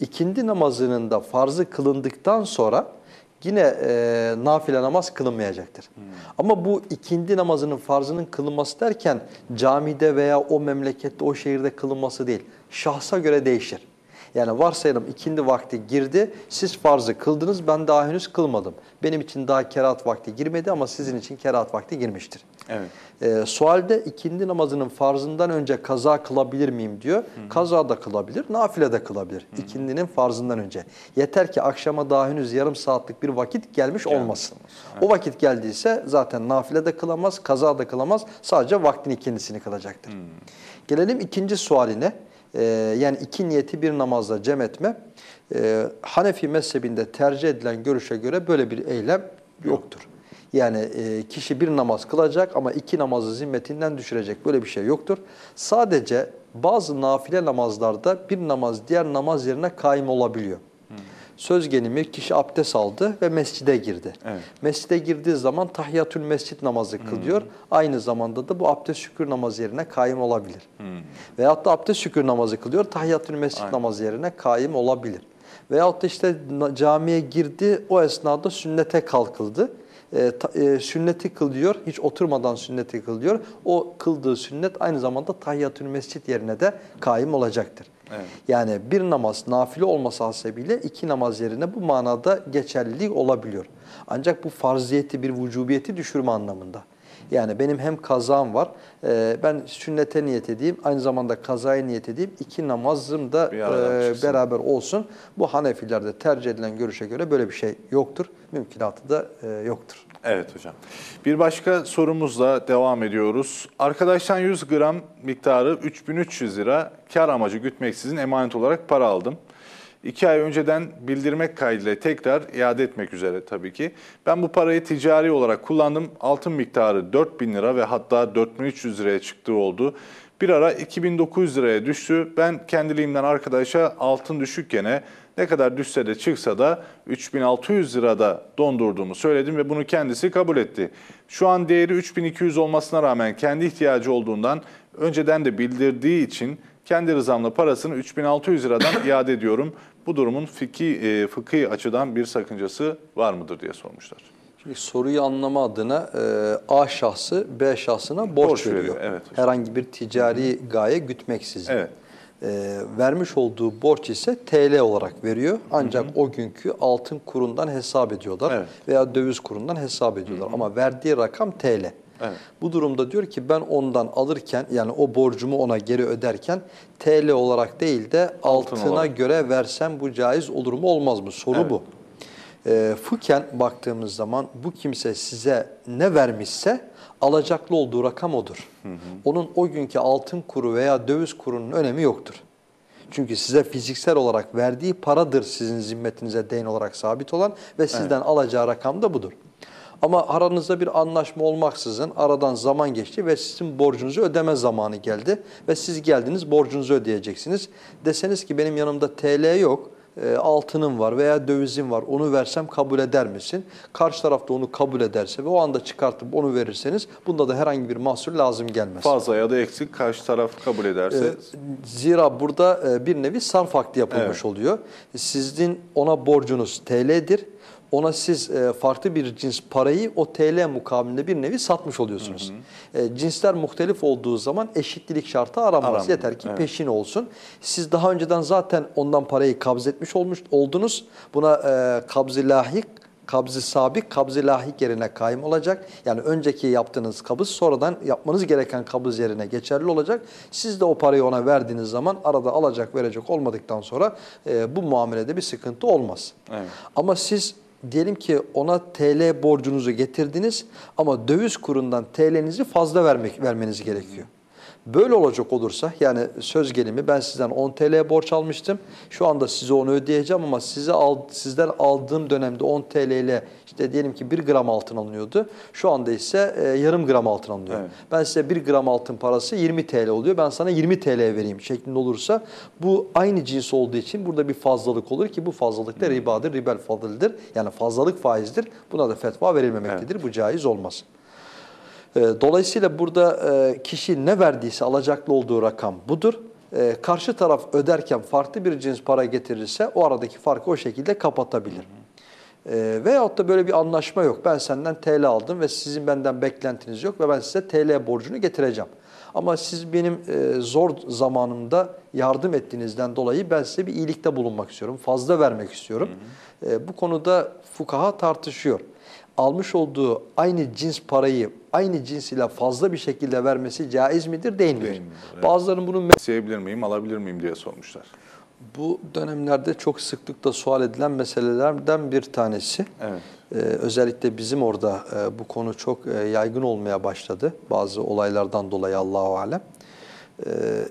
İkindi namazının da farzı kılındıktan sonra yine e, nafile namaz kılınmayacaktır. Ama bu ikindi namazının farzının kılınması derken camide veya o memlekette o şehirde kılınması değil. Şahsa göre değişir. Yani varsayalım ikindi vakti girdi, siz farzı kıldınız, ben daha henüz kılmadım. Benim için daha kerahat vakti girmedi ama sizin için kerahat vakti girmiştir. Evet. Ee, sualde ikindi namazının farzından önce kaza kılabilir miyim diyor. Kaza da kılabilir, nafile de kılabilir. İkindinin farzından önce. Yeter ki akşama daha henüz yarım saatlik bir vakit gelmiş olmasın. O vakit geldiyse zaten nafile de kılamaz, kaza da kılamaz. Sadece vaktin ikindisini kılacaktır. Gelelim ikinci sualine. Ee, yani iki niyeti bir namazla cem etme. Ee, Hanefi mezhebinde tercih edilen görüşe göre böyle bir eylem yoktur. Yani e, kişi bir namaz kılacak ama iki namazı zimmetinden düşürecek böyle bir şey yoktur. Sadece bazı nafile namazlarda bir namaz diğer namaz yerine kaim olabiliyor. Söz gelimi kişi abdest aldı ve mescide girdi. Evet. Mescide girdiği zaman tahiyyatül mescid namazı kılıyor. Aynı zamanda da bu abdest şükür namazı yerine kaim olabilir. Veyahut da abdest şükür namazı kılıyor. Tahiyyatül mescid Aynen. namazı yerine kaim olabilir. Veyahut da işte camiye girdi o esnada sünnete kalkıldı. E, ta- e, sünneti kılıyor, hiç oturmadan sünneti kılıyor. O kıldığı sünnet aynı zamanda tahiyyatül mescid yerine de kaim olacaktır. Evet. Yani bir namaz nafile olması hasebiyle iki namaz yerine bu manada geçerlilik olabiliyor. Ancak bu farziyeti bir vücubiyeti düşürme anlamında. Yani benim hem kazam var, e, ben sünnete niyet edeyim, aynı zamanda kazaya niyet edeyim. İki namazım da e, beraber olsun. Bu Hanefilerde tercih edilen görüşe göre böyle bir şey yoktur. Mümkünatı da e, yoktur. Evet hocam. Bir başka sorumuzla devam ediyoruz. Arkadaştan 100 gram miktarı 3300 lira kar amacı gütmeksizin emanet olarak para aldım. İki ay önceden bildirmek kaydıyla tekrar iade etmek üzere tabii ki. Ben bu parayı ticari olarak kullandım. Altın miktarı 4000 lira ve hatta 4300 liraya çıktığı oldu. Bir ara 2900 liraya düştü. Ben kendiliğimden arkadaşa altın düşükkene ne kadar düşse de çıksa da 3600 lirada dondurduğumu söyledim ve bunu kendisi kabul etti. Şu an değeri 3200 olmasına rağmen kendi ihtiyacı olduğundan önceden de bildirdiği için kendi rızamla parasını 3600 liradan iade ediyorum. Bu durumun fiki, e, fıkhi açıdan bir sakıncası var mıdır diye sormuşlar. Şimdi soruyu anlama adına e, A şahsı B şahsına borç, Borç veriyor. veriyor, evet hocam. Herhangi bir ticari gaye gütmeksizin. Evet. E, vermiş olduğu borç ise TL olarak veriyor. Ancak o günkü altın kurundan hesap ediyorlar Evet. veya döviz kurundan hesap ediyorlar. Ama verdiği rakam TL. Evet. Bu durumda diyor ki ben ondan alırken yani o borcumu ona geri öderken TL olarak değil de Altın altına olarak. göre versem bu caiz olur mu olmaz mı? Soru Evet. bu. E, fıkhen baktığımız zaman bu kimse size ne vermişse alacaklı olduğu rakam odur. Onun o günkü altın kuru veya döviz kurunun önemi yoktur. Çünkü size fiziksel olarak verdiği paradır sizin zimmetinize değin olarak sabit olan ve sizden alacağı rakam da budur. Ama aranızda bir anlaşma olmaksızın aradan zaman geçti ve sizin borcunuzu ödeme zamanı geldi ve siz geldiniz borcunuzu ödeyeceksiniz. Deseniz ki benim yanımda TL yok, e, altınım var veya dövizim var onu versem kabul eder misin? Karşı tarafta onu kabul ederse ve o anda çıkartıp onu verirseniz bunda da herhangi bir mahsur lazım gelmez. Fazla ya da eksik karşı taraf kabul ederse Ee, Zira burada e, bir nevi sarf akdi yapılmış Evet. oluyor. Sizin ona borcunuz TL'dir. Ona siz e, farklı bir cins parayı o TL mukabilinde bir nevi satmış oluyorsunuz. E, Cinsler muhtelif olduğu zaman eşitlilik şartı aranmaz. Aranmaz, Yeter ki evet. peşin olsun. Siz daha önceden zaten ondan parayı kabz etmiş olmuş oldunuz. Buna e, kabz-ı lahik kabz-ı sabik, kabz-ı lahik yerine kaim olacak. Yani önceki yaptığınız kabız sonradan yapmanız gereken kabız yerine geçerli olacak. Siz de o parayı ona verdiğiniz zaman arada alacak verecek olmadıktan sonra e, bu muamelede bir sıkıntı olmaz. Evet. Ama siz diyelim ki ona TL borcunuzu getirdiniz ama döviz kurundan TL'nizi fazla vermek vermeniz gerekiyor. Böyle olacak olursa yani söz gelimi ben sizden 10 TL borç almıştım. Şu anda size onu ödeyeceğim ama size al, sizden aldığım dönemde 10 TL ile işte diyelim ki 1 gram altın alınıyordu. Şu anda ise e, yarım gram altın alınıyor. Evet. Ben size 1 gram altın parası 20 TL oluyor. Ben sana 20 TL vereyim şeklinde olursa bu aynı cins olduğu için burada bir fazlalık olur ki bu fazlalık da ribadır, ribel fadıldır. Yani fazlalık faizdir. Buna da fetva verilmemektedir. Bu caiz olmaz. E, Dolayısıyla burada e, kişi ne verdiyse alacaklı olduğu rakam budur. E, Karşı taraf öderken farklı bir cins para getirirse o aradaki farkı o şekilde kapatabilir. E, veyahut da böyle bir anlaşma yok. Ben senden TL aldım ve sizin benden beklentiniz yok ve ben size TL borcunu getireceğim. Ama siz benim e, zor zamanımda yardım ettiğinizden dolayı ben size bir iyilikte bulunmak istiyorum. Fazla vermek istiyorum. E, bu konuda fukaha tartışıyor. Almış olduğu aynı cins parayı aynı cins ile fazla bir şekilde vermesi caiz midir değil midir? Değil midir, evet. Bazılarının bunun isteyebilir miyim, alabilir miyim diye sormuşlar. bu dönemlerde çok sıklıkla sual edilen meselelerden bir tanesi. Evet. Ee, özellikle bizim orada e, bu konu çok e, yaygın olmaya başladı. Bazı olaylardan dolayı Allahu alem. Ee,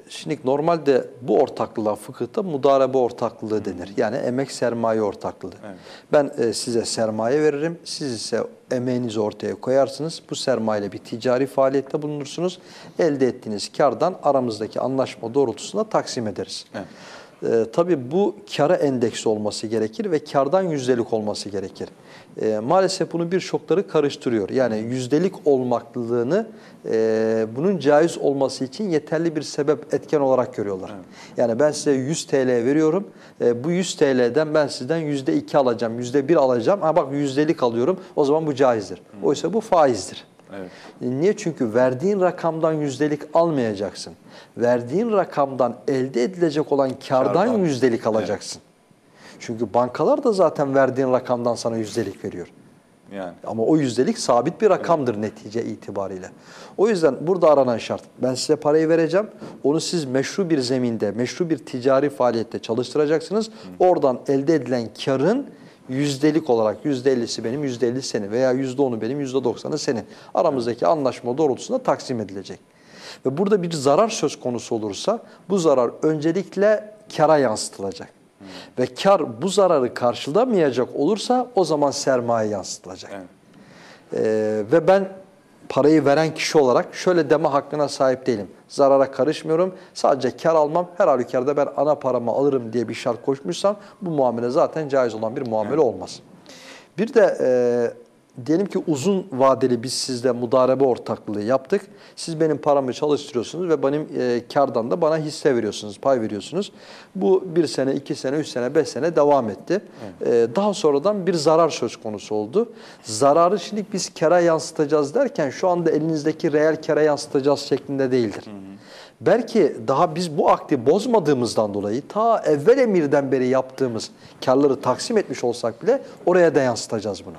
şimdi normalde bu ortaklığa fıkıhta mudarebe ortaklığı denir. Yani emek sermaye ortaklığı. Evet. Ben e, size sermaye veririm, siz ise emeğinizi ortaya koyarsınız. Bu sermayeyle bir ticari faaliyette bulunursunuz. Elde ettiğiniz kardan aramızdaki anlaşma doğrultusunda taksim ederiz. Evet. Ee, tabii bu kara endeksi olması gerekir ve kardan yüzdelik olması gerekir. Ee, maalesef bunu birçokları karıştırıyor. Yani yüzdelik olmaklılığını e, bunun caiz olması için yeterli bir sebep etken olarak görüyorlar. Yani ben size 100 TL veriyorum. E, bu 100 TL'den ben sizden yüzde 2 alacağım, yüzde 1 alacağım. Ha bak yüzdelik alıyorum. O zaman bu caizdir. Oysa bu faizdir. Evet. Niye? Çünkü verdiğin rakamdan yüzdelik almayacaksın. Verdiğin rakamdan elde edilecek olan kardan, Kardan. yüzdelik alacaksın. Çünkü bankalar da zaten verdiğin rakamdan sana yüzdelik veriyor. Yani. Ama o yüzdelik sabit bir rakamdır netice itibariyle. O yüzden burada aranan şart. Ben size parayı vereceğim. Onu siz meşru bir zeminde, meşru bir ticari faaliyette çalıştıracaksınız. Oradan elde edilen karın yüzdelik olarak yüzde ellisi benim, yüzde elli senin veya yüzde onu benim, yüzde doksanı senin. Aramızdaki anlaşma doğrultusunda taksim edilecek. Ve burada bir zarar söz konusu olursa bu zarar öncelikle kara yansıtılacak. Ve kar bu zararı karşılamayacak olursa o zaman sermaye yansıtılacak. Evet. Ee, ve ben parayı veren kişi olarak şöyle deme hakkına sahip değilim. Zarara karışmıyorum. Sadece kar almam. Her halükarda ben ana paramı alırım diye bir şart koşmuşsam bu muamele zaten caiz olan bir muamele olmaz. Bir de e, diyelim ki uzun vadeli biz sizle mudarebe ortaklığı yaptık. Siz benim paramı çalıştırıyorsunuz ve benim e, kardan da bana hisse veriyorsunuz, pay veriyorsunuz. Bu bir sene, iki sene, üç sene, beş sene devam etti. E, daha sonradan bir zarar söz konusu oldu. Zararı şimdi biz kara yansıtacağız derken şu anda elinizdeki reel kara yansıtacağız şeklinde değildir. Belki daha biz bu akdi bozmadığımızdan dolayı ta evvel emirden beri yaptığımız karları taksim etmiş olsak bile oraya da yansıtacağız bunu.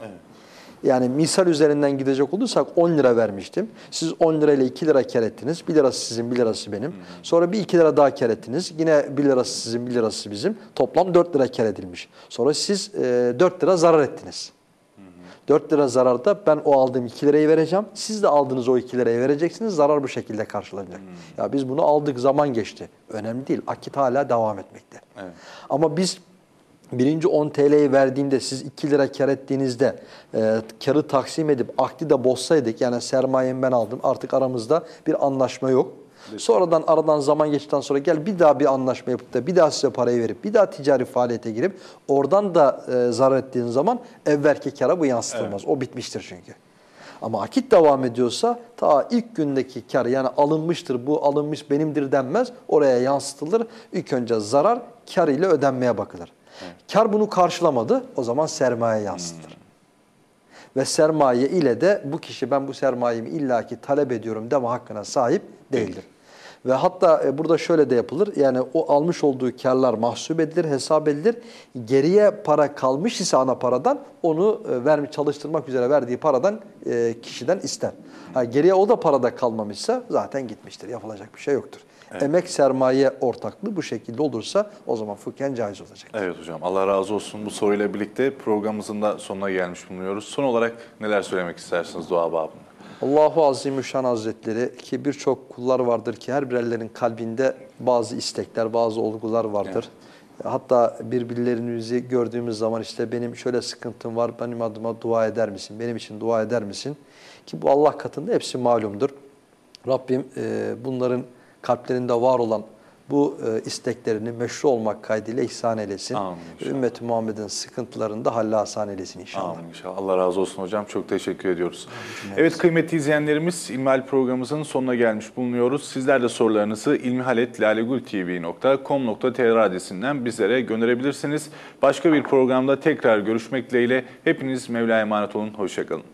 Yani misal üzerinden gidecek olursak 10 lira vermiştim. Siz 10 lirayla 2 lira kar ettiniz. 1 lirası sizin, 1 lirası benim. Sonra bir 2 lira daha kar ettiniz. Yine 1 lirası sizin, 1 lirası bizim. Toplam 4 lira kar edilmiş. Sonra siz e, 4 lira zarar ettiniz. 4 lira zararda ben o aldığım 2 lirayı vereceğim. Siz de aldığınız o 2 lirayı vereceksiniz. Zarar bu şekilde karşılanacak. Ya biz bunu aldık zaman geçti. Önemli değil. Akit hala devam etmekte. Evet. Ama biz birinci 10 TL'yi verdiğimde siz 2 lira kar ettiğinizde e, karı taksim edip akdi de bozsaydık yani sermayemi ben aldım artık aramızda bir anlaşma yok. Sonradan aradan zaman geçtikten sonra gel bir daha bir anlaşma yapıp da bir daha size parayı verip bir daha ticari faaliyete girip oradan da e, zarar ettiğin zaman evvelki kara bu yansıtılmaz. O bitmiştir çünkü. Ama akit devam ediyorsa ta ilk gündeki kar yani alınmıştır bu alınmış benimdir denmez oraya yansıtılır. İlk önce zarar kar ile ödenmeye bakılır. Kar bunu karşılamadı o zaman sermaye yansıtılır. Ve sermaye ile de bu kişi ben bu sermayemi illaki talep ediyorum deme hakkına sahip değildir. Ve hatta e, burada şöyle de yapılır. Yani o almış olduğu karlar mahsup edilir, hesap edilir. Geriye para kalmış ise ana paradan onu e, vermiş çalıştırmak üzere verdiği paradan e, kişiden ister. Ha, geriye o da parada kalmamışsa zaten gitmiştir. Yapılacak bir şey yoktur. Emek sermaye ortaklığı bu şekilde olursa o zaman fıkhen caiz olacak. Evet hocam Allah razı olsun. Bu soruyla birlikte programımızın da sonuna gelmiş bulunuyoruz. Son olarak neler söylemek istersiniz dua babında? Allahu Azimüşşan Hazretleri ki birçok kullar vardır ki her birerlerinin kalbinde bazı istekler, bazı olgular vardır. Hatta birbirlerinizi gördüğümüz zaman işte benim şöyle sıkıntım var, benim adıma dua eder misin, benim için dua eder misin? Ki bu Allah katında hepsi malumdur. Rabbim e, bunların kalplerinde var olan bu e, isteklerini meşru olmak kaydıyla ihsan eylesin. Amin. Ümmet-i Muhammed'in sıkıntılarını da halle asan eylesin inşallah. Amin inşallah. Allah razı olsun hocam. Çok teşekkür ediyoruz. Evet kıymetli izleyenlerimiz İlmihal programımızın sonuna gelmiş bulunuyoruz. Sizler de sorularınızı ilmihaletlalegultv.com.tr adresinden bizlere gönderebilirsiniz. Başka bir programda tekrar görüşmek dileğiyle. Hepiniz Mevla'ya emanet olun. Hoşçakalın.